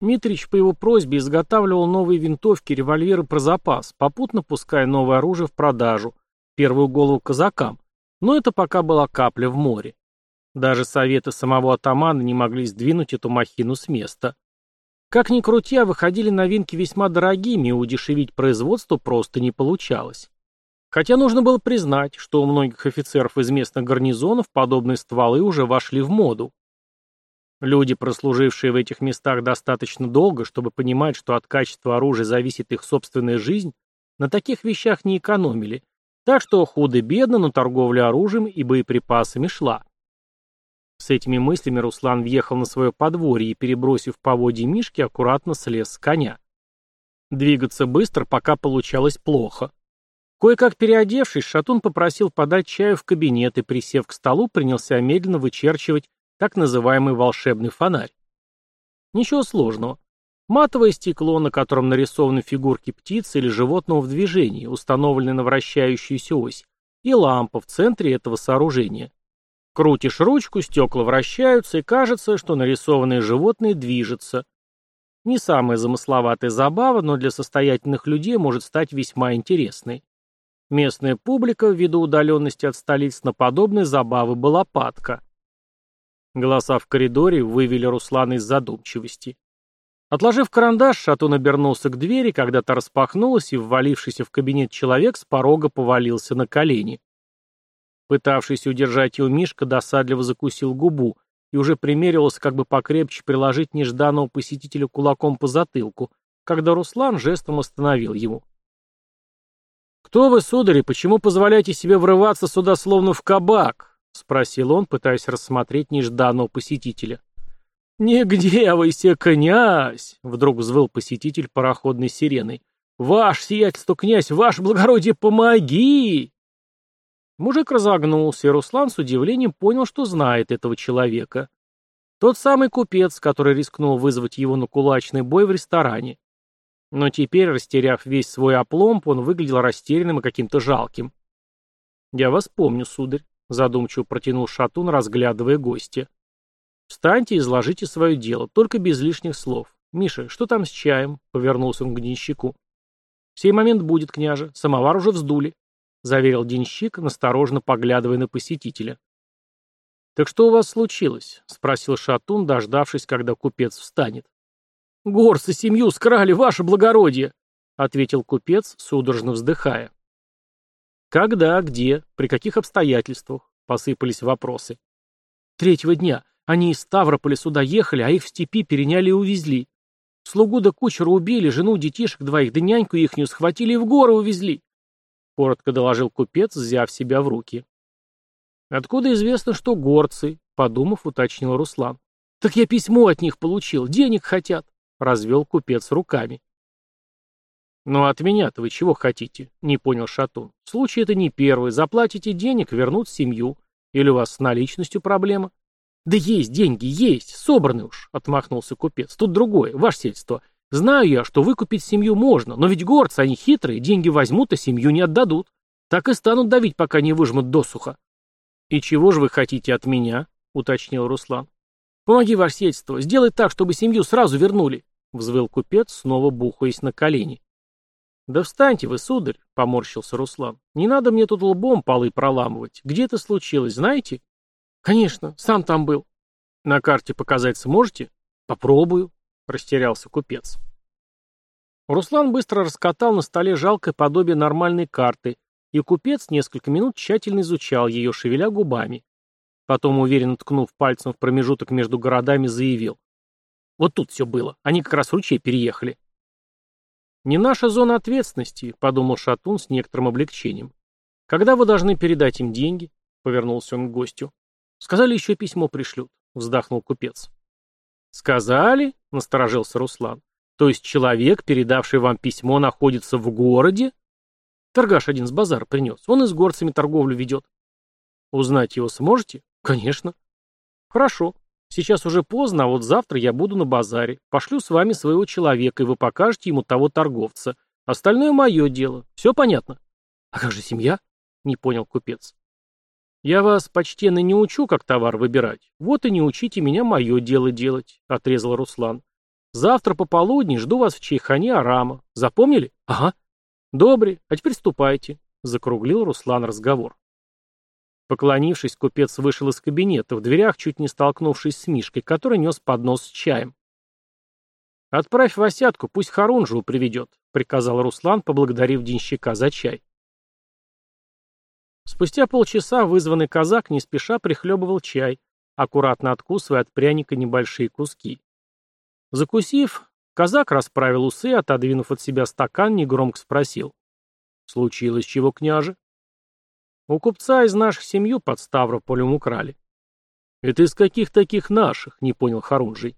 Митрич по его просьбе изготавливал новые винтовки, револьверы про запас, попутно пуская новое оружие в продажу, первую голову казакам. Но это пока была капля в море. Даже советы самого атамана не могли сдвинуть эту махину с места. Как ни крути, а выходили новинки весьма дорогими, и удешевить производство просто не получалось. Хотя нужно было признать, что у многих офицеров из местных гарнизонов подобные стволы уже вошли в моду. Люди, прослужившие в этих местах достаточно долго, чтобы понимать, что от качества оружия зависит их собственная жизнь, на таких вещах не экономили, так что худо-бедно, но торговля оружием и боеприпасами шла. С этими мыслями Руслан въехал на свое подворье и, перебросив поводья Мишки, аккуратно слез с коня. Двигаться быстро пока получалось плохо. Кое-как переодевшись, Шатун попросил подать чаю в кабинет и, присев к столу, принялся медленно вычерчивать так называемый волшебный фонарь. Ничего сложного. Матовое стекло, на котором нарисованы фигурки птицы или животного в движении, установленные на вращающуюся ось, и лампа в центре этого сооружения. Крутишь ручку, стекла вращаются, и кажется, что нарисованные животные движутся. Не самая замысловатая забава, но для состоятельных людей может стать весьма интересной. Местная публика, ввиду удаленности от столиц, на подобные забавы была падка. Голоса в коридоре вывели Руслана из задумчивости. Отложив карандаш, Шатун обернулся к двери, когда та распахнулась, и ввалившийся в кабинет человек с порога повалился на колени. Пытавшийся удержать его Мишка досадливо закусил губу и уже примерился как бы покрепче приложить нежданного посетителя кулаком по затылку, когда Руслан жестом остановил его. «Кто вы, сударь, почему позволяете себе врываться сюда словно в кабак?» — спросил он, пытаясь рассмотреть нежданного посетителя. «Не гневайся, князь!» — вдруг взвыл посетитель пароходной сиреной. «Ваше сиятельство, князь, ваше благородие, помоги!» Мужик разогнулся, и Руслан с удивлением понял, что знает этого человека. Тот самый купец, который рискнул вызвать его на кулачный бой в ресторане. Но теперь, растеряв весь свой опломб, он выглядел растерянным и каким-то жалким. «Я вас помню, сударь», задумчиво протянул Шатун, разглядывая гостя. «Встаньте и изложите свое дело, только без лишних слов. Миша, что там с чаем?» — повернулся он к денщику. «В сей момент будет, княже. Самовар уже вздули», — заверил денщик, насторожно поглядывая на посетителя. «Так что у вас случилось?» — спросил Шатун, дождавшись, когда купец встанет. «Горцы семью скрали, ваше благородие!» — ответил купец, судорожно вздыхая. Когда, где, при каких обстоятельствах? Посыпались вопросы. Третьего дня. Они из Ставрополя сюда ехали, а их в степи переняли и увезли. Слугу да кучера убили, жену, детишек двоих, да няньку ихнюю схватили и в горы увезли. Коротко доложил купец, взяв себя в руки. Откуда известно, что горцы? Подумав, уточнил Руслан. Так я письмо от них получил, денег хотят. Развел купец руками. «Ну от меня-то вы чего хотите?» — не понял Шатун. «Случай это не первый. Заплатите денег, вернут семью. Или у вас с наличностью проблема?» «Да есть деньги, есть, собраны уж», — отмахнулся купец. «Тут другое, ваше сельство. Знаю я, что выкупить семью можно, но ведь горцы, они хитрые, деньги возьмут, а семью не отдадут. Так и станут давить, пока не выжмут досуха». «И чего же вы хотите от меня?» — уточнил Руслан. «Помоги, ваше сельство, сделай так, чтобы семью сразу вернули», — взвыл купец, снова бухаясь на колени. «Да встаньте вы, сударь», — поморщился Руслан. «Не надо мне тут лбом полы проламывать. Где это случилось, знаете?» «Конечно, сам там был». «На карте показать сможете?» «Попробую», — растерялся купец. Руслан быстро раскатал на столе жалкое подобие нормальной карты, и купец несколько минут тщательно изучал ее, шевеля губами. Потом, уверенно ткнув пальцем в промежуток между городами, заявил. «Вот тут все было. Они как раз ручей переехали». «Не наша зона ответственности», — подумал Шатун с некоторым облегчением. «Когда вы должны передать им деньги?» — повернулся он к гостю. «Сказали, еще письмо пришлют», — вздохнул купец. «Сказали?» — насторожился Руслан. «То есть человек, передавший вам письмо, находится в городе?» «Торгаш один с базара принес. Он и с горцами торговлю ведет». «Узнать его сможете?» «Конечно». «Хорошо. Сейчас уже поздно, а вот завтра я буду на базаре. Пошлю с вами своего человека, и вы покажете ему того торговца. Остальное мое дело. Все понятно?» «А как же семья?» — не понял купец. «Я вас, почтенно, не учу, как товар выбирать. Вот и не учите меня мое дело делать», — отрезал Руслан. «Завтра пополудни жду вас в чайхане Арама. Запомнили?» «Ага». «Добре, а теперь ступайте», — закруглил Руслан разговор. Поклонившись, купец вышел из кабинета, в дверях чуть не столкнувшись с Мишкой, который нес поднос с чаем. «Отправь Васятку, пусть Харунжеву приведет», — приказал Руслан, поблагодарив денщика за чай. Спустя полчаса вызванный казак не спеша прихлебывал чай, аккуратно откусывая от пряника небольшие куски. Закусив, казак расправил усы, отодвинув от себя стакан, негромко спросил. «Случилось чего, княже?» У купца из наших семью под Ставрополем украли. Это из каких таких наших, не понял Харунжий.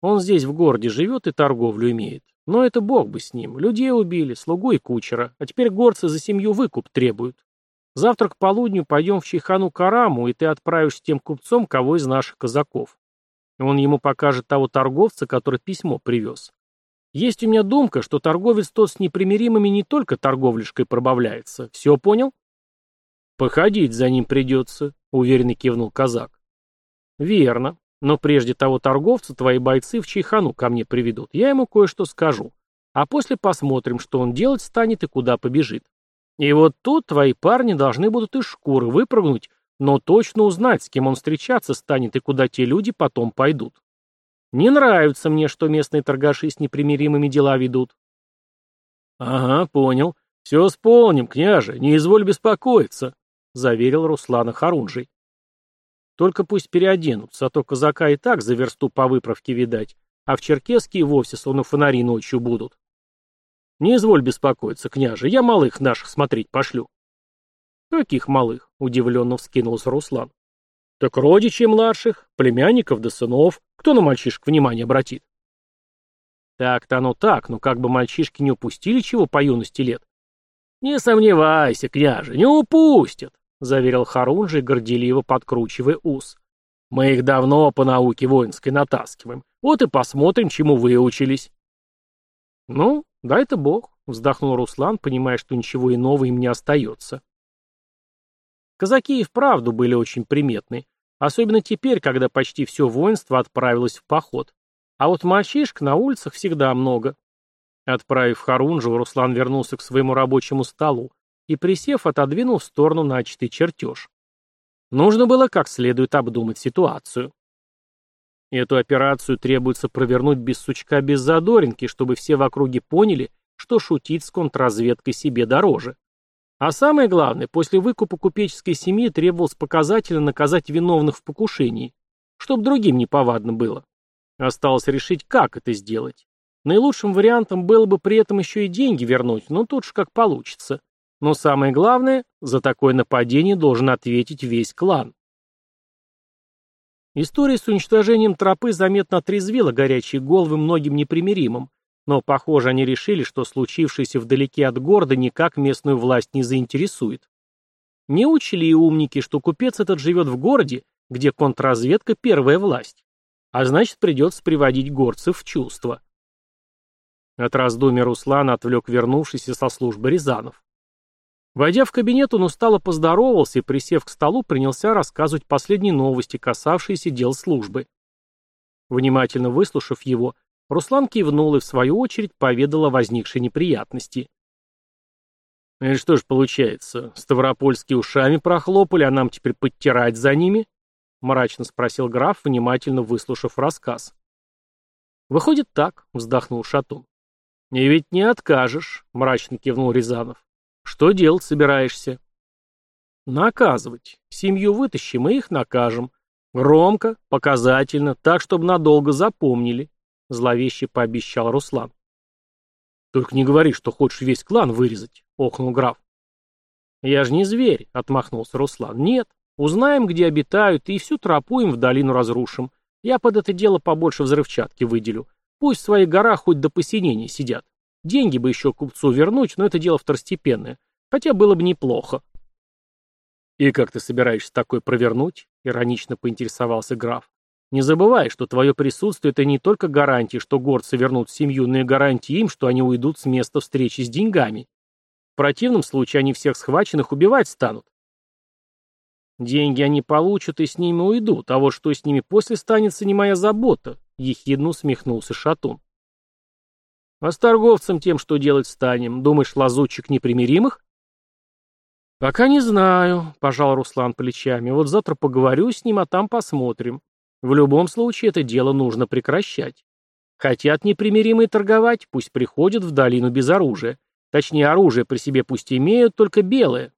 Он здесь в городе живет и торговлю имеет. Но это бог бы с ним. Людей убили, слугу и кучера. А теперь горцы за семью выкуп требуют. Завтра к полудню пойдем в Чайхану Караму, и ты отправишь с тем купцом кого из наших казаков. Он ему покажет того торговца, который письмо привез. Есть у меня думка, что торговец тот с непримиримыми не только торговляшкой пробавляется. Все понял? «Походить за ним придется», — уверенно кивнул казак. «Верно. Но прежде того торговца твои бойцы в Чайхану ко мне приведут. Я ему кое-что скажу. А после посмотрим, что он делать станет и куда побежит. И вот тут твои парни должны будут из шкуры выпрыгнуть, но точно узнать, с кем он встречаться станет и куда те люди потом пойдут. Не нравится мне, что местные торгаши с непримиримыми дела ведут. Ага, понял. Все исполним, княже, не изволь беспокоиться. — заверил Руслана Харунжий. «Только пусть переоденутся, а то казака и так за версту по выправке видать, а в Черкеске и вовсе словно фонари ночью будут. Не изволь беспокоиться, княже, я малых наших смотреть пошлю». «Каких малых?» — удивленно вскинулся Руслан. «Так родичей младших, племянников да сынов. Кто на мальчишек внимание обратит?» «Так-то оно так, но как бы мальчишки не упустили чего по юности лет?» «Не сомневайся, княже, не упустят заверил Харунжи, горделиво подкручивая ус. «Мы их давно по науке воинской натаскиваем. Вот и посмотрим, чему выучились». «Ну, да это бог», — вздохнул Руслан, понимая, что ничего иного им не остается. Казаки и вправду были очень приметны, особенно теперь, когда почти все воинство отправилось в поход. А вот мальчишек на улицах всегда много. Отправив Харунжу, Руслан вернулся к своему рабочему столу, и, присев, отодвинул в сторону начатый чертеж. Нужно было как следует обдумать ситуацию. Эту операцию требуется провернуть без сучка, без задоринки, чтобы все в округе поняли, что шутить с контрразведкой себе дороже. А самое главное, после выкупа купеческой семьи требовалось показательно наказать виновных в покушении, чтобы другим неповадно было. Осталось решить, как это сделать. Наилучшим вариантом было бы при этом еще и деньги вернуть, но тут же как получится. Но самое главное, за такое нападение должен ответить весь клан. История с уничтожением тропы заметно отрезвила горячие головы многим непримиримым, но, похоже, они решили, что случившееся вдалеке от города никак местную власть не заинтересует. Не учили и умники, что купец этот живет в городе, где контрразведка – первая власть. А значит, придется приводить горцев в чувство. От раздумья Руслана отвлек вернувшийся со службы Рязанов. Войдя в кабинет, он устало поздоровался и, присев к столу, принялся рассказывать последние новости, касавшиеся дел службы. Внимательно выслушав его, Руслан кивнул и, в свою очередь, поведал о возникшей неприятности. «И что ж получается, Ставропольские ушами прохлопали, а нам теперь подтирать за ними?» — мрачно спросил граф, внимательно выслушав рассказ. «Выходит так», — вздохнул Шатун. «И ведь не откажешь», — мрачно кивнул Рязанов. «Что делать собираешься?» «Наказывать. Семью вытащим и их накажем. Громко, показательно, так, чтобы надолго запомнили», — зловеще пообещал Руслан. «Только не говори, что хочешь весь клан вырезать», — охнул граф. «Я же не зверь», — отмахнулся Руслан. «Нет. Узнаем, где обитают, и всю тропу им в долину разрушим. Я под это дело побольше взрывчатки выделю. Пусть в своих горах хоть до посинения сидят. Деньги бы еще купцу вернуть, но это дело второстепенное. Хотя было бы неплохо». «И как ты собираешься такое провернуть?» — иронично поинтересовался граф. Не забывай, что твое присутствие – это не только гарантия, что горцы вернут семью, но и гарантия им, что они уйдут с места встречи с деньгами. В противном случае они всех схваченных убивать станут. Деньги они получат и с ними уйдут, а вот что с ними после станется не моя забота, — ехидно усмехнулся Шатун. А с торговцем тем, что делать станем, думаешь, лазутчик непримиримых? Пока не знаю, — пожал Руслан плечами, — вот завтра поговорю с ним, а там посмотрим. В любом случае это дело нужно прекращать. Хотят непримиримые торговать, пусть приходят в долину без оружия. Точнее, оружие при себе пусть имеют, только белое.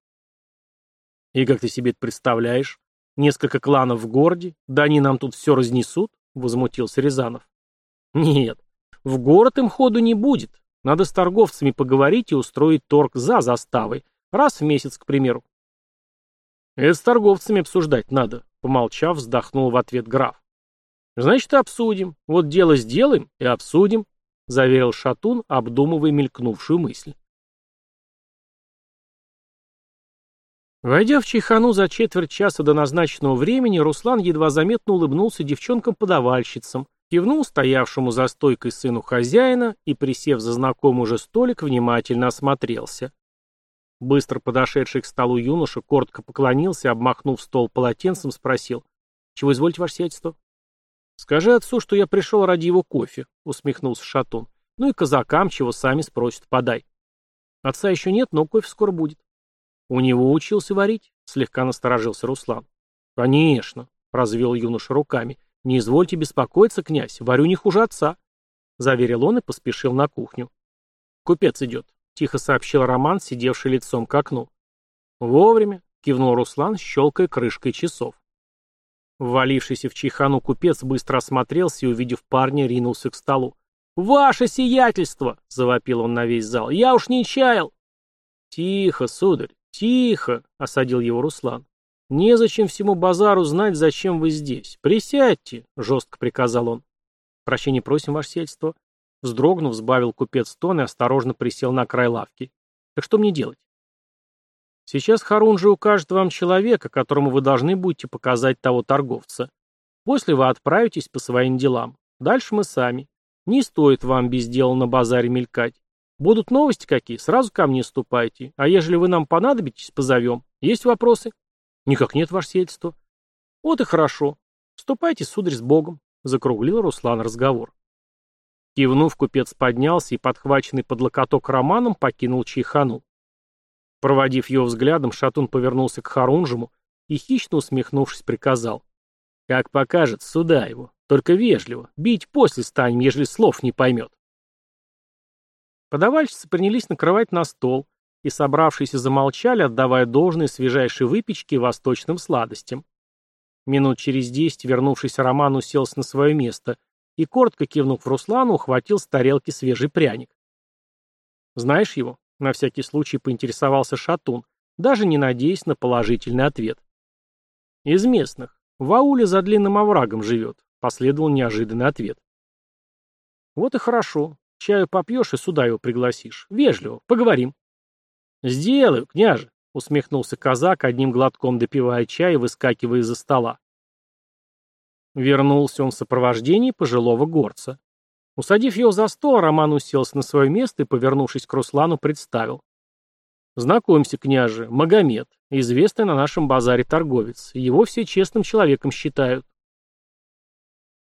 И как ты себе это представляешь? Несколько кланов в городе? Да они нам тут все разнесут? Возмутился Рязанов. Нет, в город им ходу не будет. Надо с торговцами поговорить и устроить торг за заставой. Раз в месяц, к примеру. Это с торговцами обсуждать надо, Помолчав, вздохнул в ответ граф. «Значит, обсудим. Вот дело сделаем и обсудим», — заверил Шатун, обдумывая мелькнувшую мысль. Войдя в чайхану за четверть часа до назначенного времени, Руслан едва заметно улыбнулся девчонкам-подавальщицам, кивнул стоявшему за стойкой сыну хозяина и, присев за знакомый уже столик, внимательно осмотрелся. Быстро подошедший к столу юноша коротко поклонился, обмахнув стол полотенцем, спросил. «Чего извольте, ваше сиятельство?» «Скажи отцу, что я пришел ради его кофе», — усмехнулся Шатун. «Ну и казакам, чего сами спросят, подай». «Отца еще нет, но кофе скоро будет». «У него учился варить?» — слегка насторожился Руслан. «Конечно», — развел юноша руками. «Не извольте беспокоиться, князь, варю не хуже отца», — заверил он и поспешил на кухню. «Купец идет. — тихо сообщил Роман, сидевший лицом к окну. «Вовремя», — кивнул Руслан, щелкая крышкой часов. Ввалившийся в чайхану купец быстро осмотрелся и, увидев парня, ринулся к столу. «Ваше сиятельство!» — завопил он на весь зал. «Я уж не чаял!» «Тихо, сударь, тихо!» — осадил его Руслан. «Незачем всему базару знать, зачем вы здесь. Присядьте!» — жестко приказал он. «Прощения просим, ваше сиятельство. Вздрогнув, сбавил купец тон и осторожно присел на край лавки. Так что мне делать? Сейчас Харунжи укажет вам человека, которому вы должны будете показать того торговца. После вы отправитесь по своим делам. Дальше мы сами. Не стоит вам без дела на базаре мелькать. Будут новости какие, сразу ко мне ступайте. А ежели вы нам понадобитесь, позовем. Есть вопросы? Никак нет, ваше сельство. Вот и хорошо. Ступайте, сударь, с Богом, закруглил Руслан разговор. Кивнув, купец поднялся и, подхваченный под локоток Романом, покинул чайхану. Проводив ее взглядом, Шатун повернулся к Харунжему и, хищно усмехнувшись, приказал. «Как покажет, сюда его. Только вежливо. Бить после станем, ежели слов не поймет». Подавальщицы принялись накрывать на стол, и собравшиеся замолчали, отдавая должное свежайшей выпечке и восточным сладостям. Минут через десять вернувшийся Роман уселся на свое место и, коротко кивнув Руслану, ухватил с тарелки свежий пряник. «Знаешь его?» — на всякий случай поинтересовался Шатун, даже не надеясь на положительный ответ. «Из местных. В ауле за длинным оврагом живет», — последовал неожиданный ответ. «Вот и хорошо. Чаю попьешь и сюда его пригласишь. Вежливо. Поговорим». «Сделаю, княже», — усмехнулся казак, одним глотком допивая чай и выскакивая из-за стола. Вернулся он в сопровождении пожилого горца. Усадив его за стол, Роман уселся на свое место и, повернувшись к Руслану, представил. Знакомься, княже, Магомед, известный на нашем базаре торговец. Его все честным человеком считают.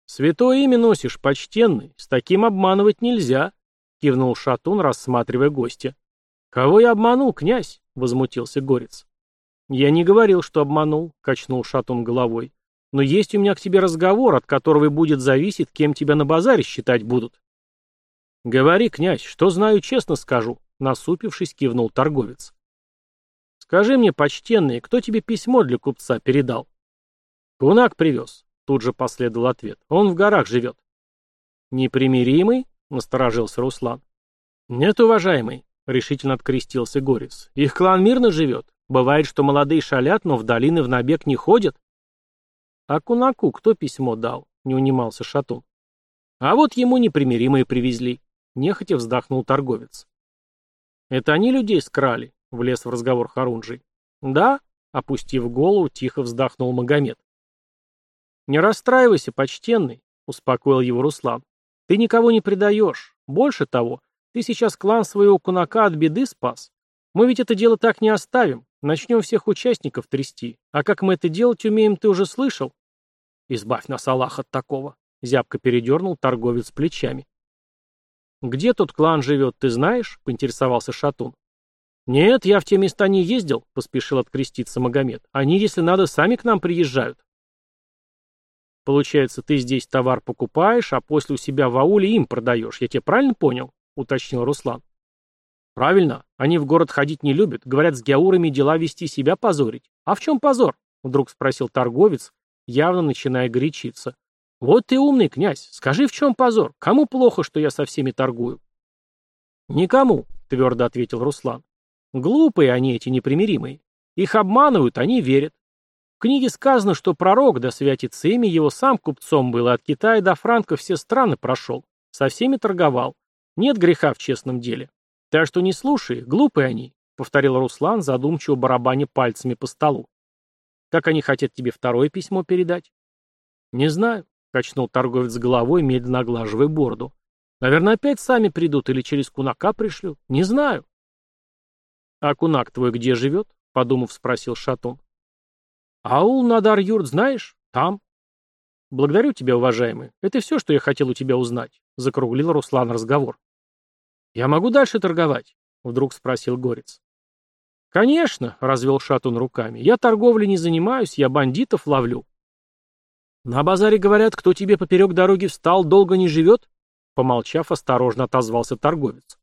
Святое имя носишь, почтенный, с таким обманывать нельзя, кивнул Шатун, рассматривая гостя. Кого я обманул, князь? возмутился Горец. Я не говорил, что обманул, качнул Шатун головой. Но есть у меня к тебе разговор, от которого и будет зависеть, кем тебя на базаре считать будут. Говори, князь, что знаю, честно скажу, насупившись, кивнул торговец. Скажи мне, почтенный, кто тебе письмо для купца передал? Кунак привез, тут же последовал ответ. Он в горах живет. Непримиримый? Насторожился Руслан. Нет, уважаемый, решительно открестился Горец. Их клан мирно живет. Бывает, что молодые шалят, но в долины в набег не ходят. А Кунаку кто письмо дал? Не унимался Шатун. А вот ему непримиримые привезли. Нехотя вздохнул торговец. Это они людей скрали, влез в разговор Харунжий. Да, опустив голову, тихо вздохнул Магомед. Не расстраивайся, почтенный, успокоил его Руслан. Ты никого не предаешь. Больше того, ты сейчас клан своего кунака от беды спас. Мы ведь это дело так не оставим. Начнем всех участников трясти. А как мы это делать умеем, ты уже слышал? Избавь нас, Аллах, от такого. Зябко передернул торговец плечами. «Где тот клан живет, ты знаешь?» — поинтересовался Шатун. «Нет, я в те места не ездил», — поспешил откреститься Магомед. «Они, если надо, сами к нам приезжают». «Получается, ты здесь товар покупаешь, а после у себя в ауле им продаешь. Я тебя правильно понял?» — уточнил Руслан. «Правильно. Они в город ходить не любят. Говорят, с геурами дела вести себя позорить. А в чем позор?» — вдруг спросил торговец, явно начиная горячиться. «Вот ты умный, князь. Скажи, в чем позор? Кому плохо, что я со всеми торгую?» «Никому», — твердо ответил Руслан. «Глупые они эти непримиримые. Их обманывают, они верят. В книге сказано, что пророк, да святится имя его, сам купцом был, и от Китая до Франка все страны прошел, со всеми торговал. Нет греха в честном деле. Так что не слушай, глупые они», — повторил Руслан, задумчиво барабаня пальцами по столу. Как они хотят тебе второе письмо передать? Не знаю, качнул торговец головой, медленно оглаживая бороду. Наверное, опять сами придут или через кунака пришлют. Не знаю. А кунак твой где живет? Подумав, спросил Шатун. Аул Надар-Юрт знаешь? Там. Благодарю тебя, уважаемый. Это все, что я хотел у тебя узнать. Закруглил Руслан разговор. Я могу дальше торговать? Вдруг спросил Горец. «Конечно», — развел Шатун руками, — «я торговлей не занимаюсь, я бандитов ловлю». «На базаре говорят, кто тебе поперек дороги встал, долго не живет?» Помолчав, осторожно отозвался торговец.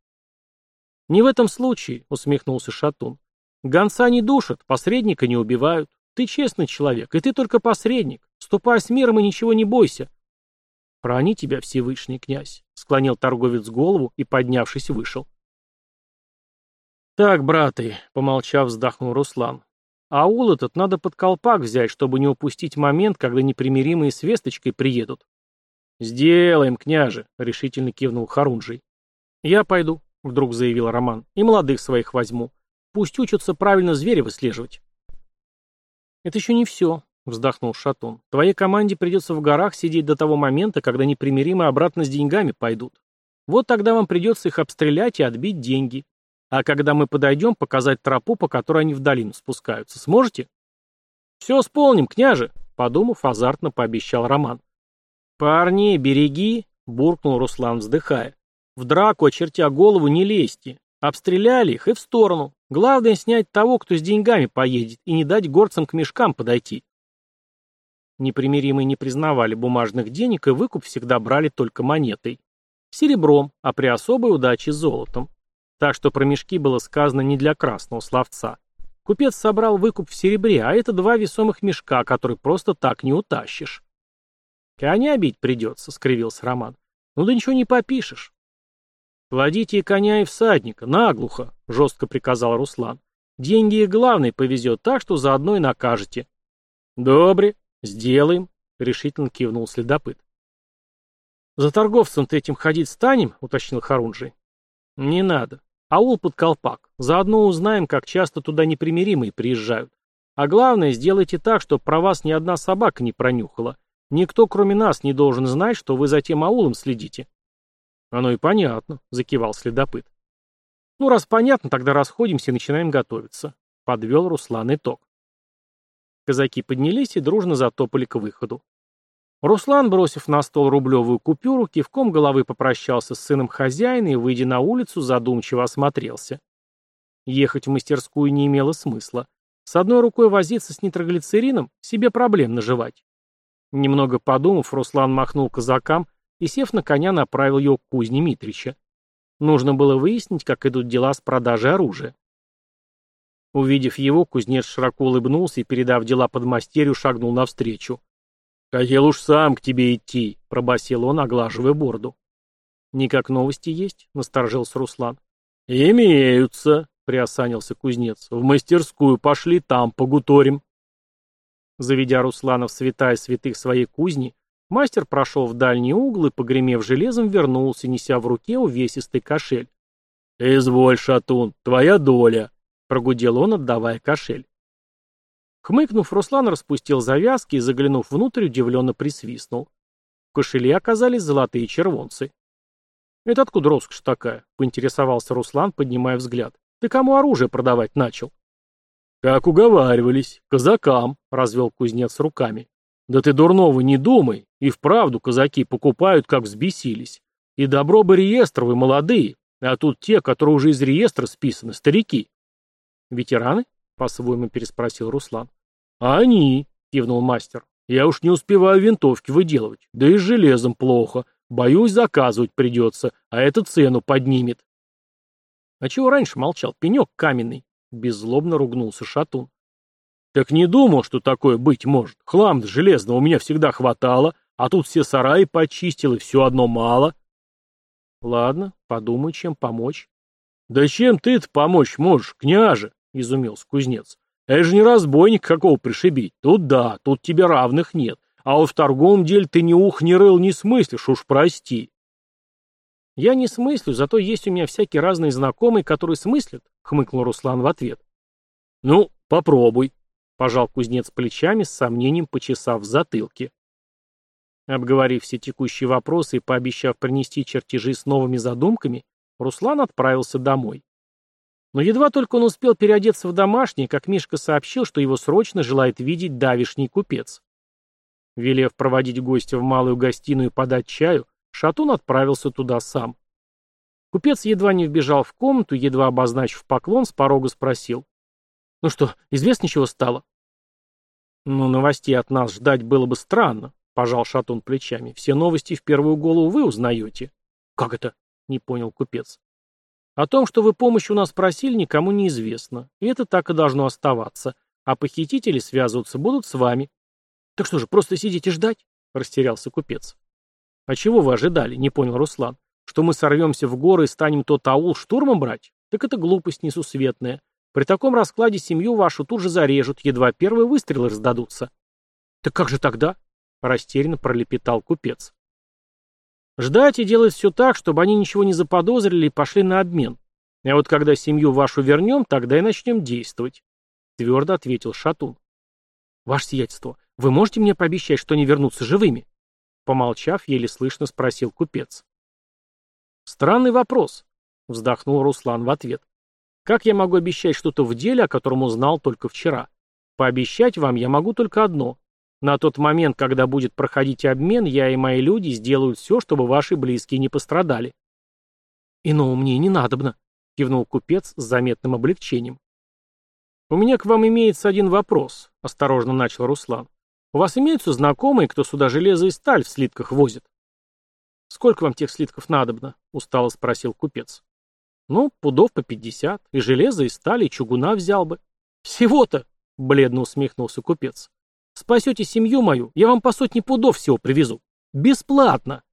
«Не в этом случае», — усмехнулся Шатун. «Гонца не душат, посредника не убивают. Ты честный человек, и ты только посредник. Ступай с миром и ничего не бойся». «Храни тебя, Всевышний князь», — склонил торговец голову и, поднявшись, вышел. «Так, браты», — помолчав, вздохнул Руслан. «Аул этот надо под колпак взять, чтобы не упустить момент, когда непримиримые с весточкой приедут». «Сделаем, княже», — решительно кивнул Харунжий. «Я пойду», — вдруг заявил Роман, — «и молодых своих возьму. Пусть учатся правильно зверя выслеживать». «Это еще не все», — вздохнул Шатун. «Твоей команде придется в горах сидеть до того момента, когда непримиримые обратно с деньгами пойдут. Вот тогда вам придется их обстрелять и отбить деньги. А когда мы подойдем, показать тропу, по которой они в долину спускаются. Сможете? Все сполним, княже, подумав, азартно пообещал Роман. Парни, береги, буркнул Руслан, вздыхая. В драку, очертя голову, не лезьте. Обстреляли их и в сторону. Главное снять того, кто с деньгами поедет, и не дать горцам к мешкам подойти. Непримиримые не признавали бумажных денег и выкуп всегда брали только монетой. Серебром, а при особой удаче золотом. Так что про мешки было сказано не для красного словца. Купец собрал выкуп в серебре, а это два весомых мешка, которые просто так не утащишь. «Коня бить придется», — скривился Роман. «Ну да ничего не попишешь». «Кладите и коня, и всадника, наглухо», — жестко приказал Руслан. «Деньги и главный повезет так, что заодно и накажете». «Добре, сделаем», — решительно кивнул следопыт. «За торговцем-то этим ходить станем?» — уточнил Харунжий. «Не надо. Аул под колпак. Заодно узнаем, как часто туда непримиримые приезжают. А главное, сделайте так, чтобы про вас ни одна собака не пронюхала. Никто, кроме нас, не должен знать, что вы за тем аулом следите. Оно и понятно, закивал следопыт. Ну, раз понятно, тогда расходимся и начинаем готовиться. Подвел Руслан итог. Казаки поднялись и дружно затопали к выходу. Руслан, бросив на стол рублевую купюру, кивком головы попрощался с сыном хозяина и, выйдя на улицу, задумчиво осмотрелся. Ехать в мастерскую не имело смысла. С одной рукой возиться с нитроглицерином, себе проблем наживать. Немного подумав, Руслан махнул казакам и, сев на коня, направил его к кузне Митрича. Нужно было выяснить, как идут дела с продажей оружия. Увидев его, кузнец широко улыбнулся и, передав дела подмастерью, шагнул навстречу. «Хотел уж сам к тебе идти», — пробасил он, оглаживая борду. «Никак новости есть?» — насторожился Руслан. «Имеются», — приосанился кузнец. «В мастерскую пошли, там погуторим». Заведя Руслана в святая святых своей кузни, мастер прошел в дальний угол и, погремев железом, вернулся, неся в руке увесистый кошель. «Изволь, шатун, твоя доля», — прогудел он, отдавая кошель. Хмыкнув, Руслан распустил завязки и, заглянув внутрь, удивленно присвистнул. В кошеле оказались золотые червонцы. «Это откуда роскошь такая?» — поинтересовался Руслан, поднимая взгляд. «Ты кому оружие продавать начал?» «Как уговаривались, казакам», — развел кузнец руками. «Да ты дурного не думай, и вправду казаки покупают, как взбесились. И добро бы реестр, вы молодые, а тут те, которые уже из реестра списаны, старики». «Ветераны?» — по-своему переспросил Руслан. «А они?» — кивнул мастер. «Я уж не успеваю винтовки выделывать, да и с железом плохо. Боюсь, заказывать придется, а это цену поднимет». «А чего раньше молчал? Пенек каменный!» — беззлобно ругнулся Шатун. «Так не думал, что такое быть может. хлам железного у меня всегда хватало, а тут все сараи почистил, и все одно мало». «Ладно, подумай, чем помочь». «Да чем ты-то помочь можешь, княже?» — изумился кузнец. «Это же не разбойник какого пришибить. Тут да, тут тебе равных нет. А вот в торговом деле ты ни ух, ни рыл не смыслишь, уж прости». «Я не смыслю, зато есть у меня всякие разные знакомые, которые смыслят», — хмыкнул Руслан в ответ. «Ну, попробуй», — пожал кузнец плечами, с сомнением почесав в затылке. Обговорив все текущие вопросы и пообещав принести чертежи с новыми задумками, Руслан отправился домой. Но едва только он успел переодеться в домашнее, как Мишка сообщил, что его срочно желает видеть давишний купец. Велев проводить гостя в малую гостиную и подать чаю, Шатун отправился туда сам. Купец едва не вбежал в комнату, едва обозначив поклон, с порога спросил. «Ну что, известно, чего стало?» «Ну, новостей от нас ждать было бы странно», — пожал Шатун плечами. «Все новости в первую голову вы узнаете». «Как это?» — не понял купец. «О том, что вы помощь у нас просили, никому не известно. И это так и должно оставаться. А похитители связываться будут с вами». «Так что же, просто сидите ждать?» — растерялся купец. «А чего вы ожидали?» — не понял Руслан. «Что мы сорвемся в горы и станем тот аул штурмом брать? Так это глупость несусветная. При таком раскладе семью вашу тут же зарежут, едва первые выстрелы раздадутся». «Так как же тогда?» — растерянно пролепетал купец. Ждать и делать все так, чтобы они ничего не заподозрили и пошли на обмен. А вот когда семью вашу вернем, тогда и начнем действовать. Твердо ответил Шатун. Ваше сиятельство, вы можете мне пообещать, что не вернутся живыми? Помолчав, еле слышно спросил купец. Странный вопрос, вздохнул Руслан в ответ. Как я могу обещать что-то в деле, о котором узнал только вчера? Пообещать вам я могу только одно на тот момент, когда будет проходить обмен, я и мои люди сделают все, чтобы ваши близкие не пострадали. Иного мне не надобно, кивнул купец с заметным облегчением. У меня к вам имеется один вопрос, осторожно начал Руслан. У вас имеются знакомые, кто сюда железо и сталь в слитках возит? Сколько вам тех слитков надобно? устало спросил купец. Ну, пудов по пятьдесят, и железо, и сталь, и чугуна взял бы. Всего-то, бледно усмехнулся купец. Спасете семью мою, я вам по сотне пудов всего привезу. Бесплатно.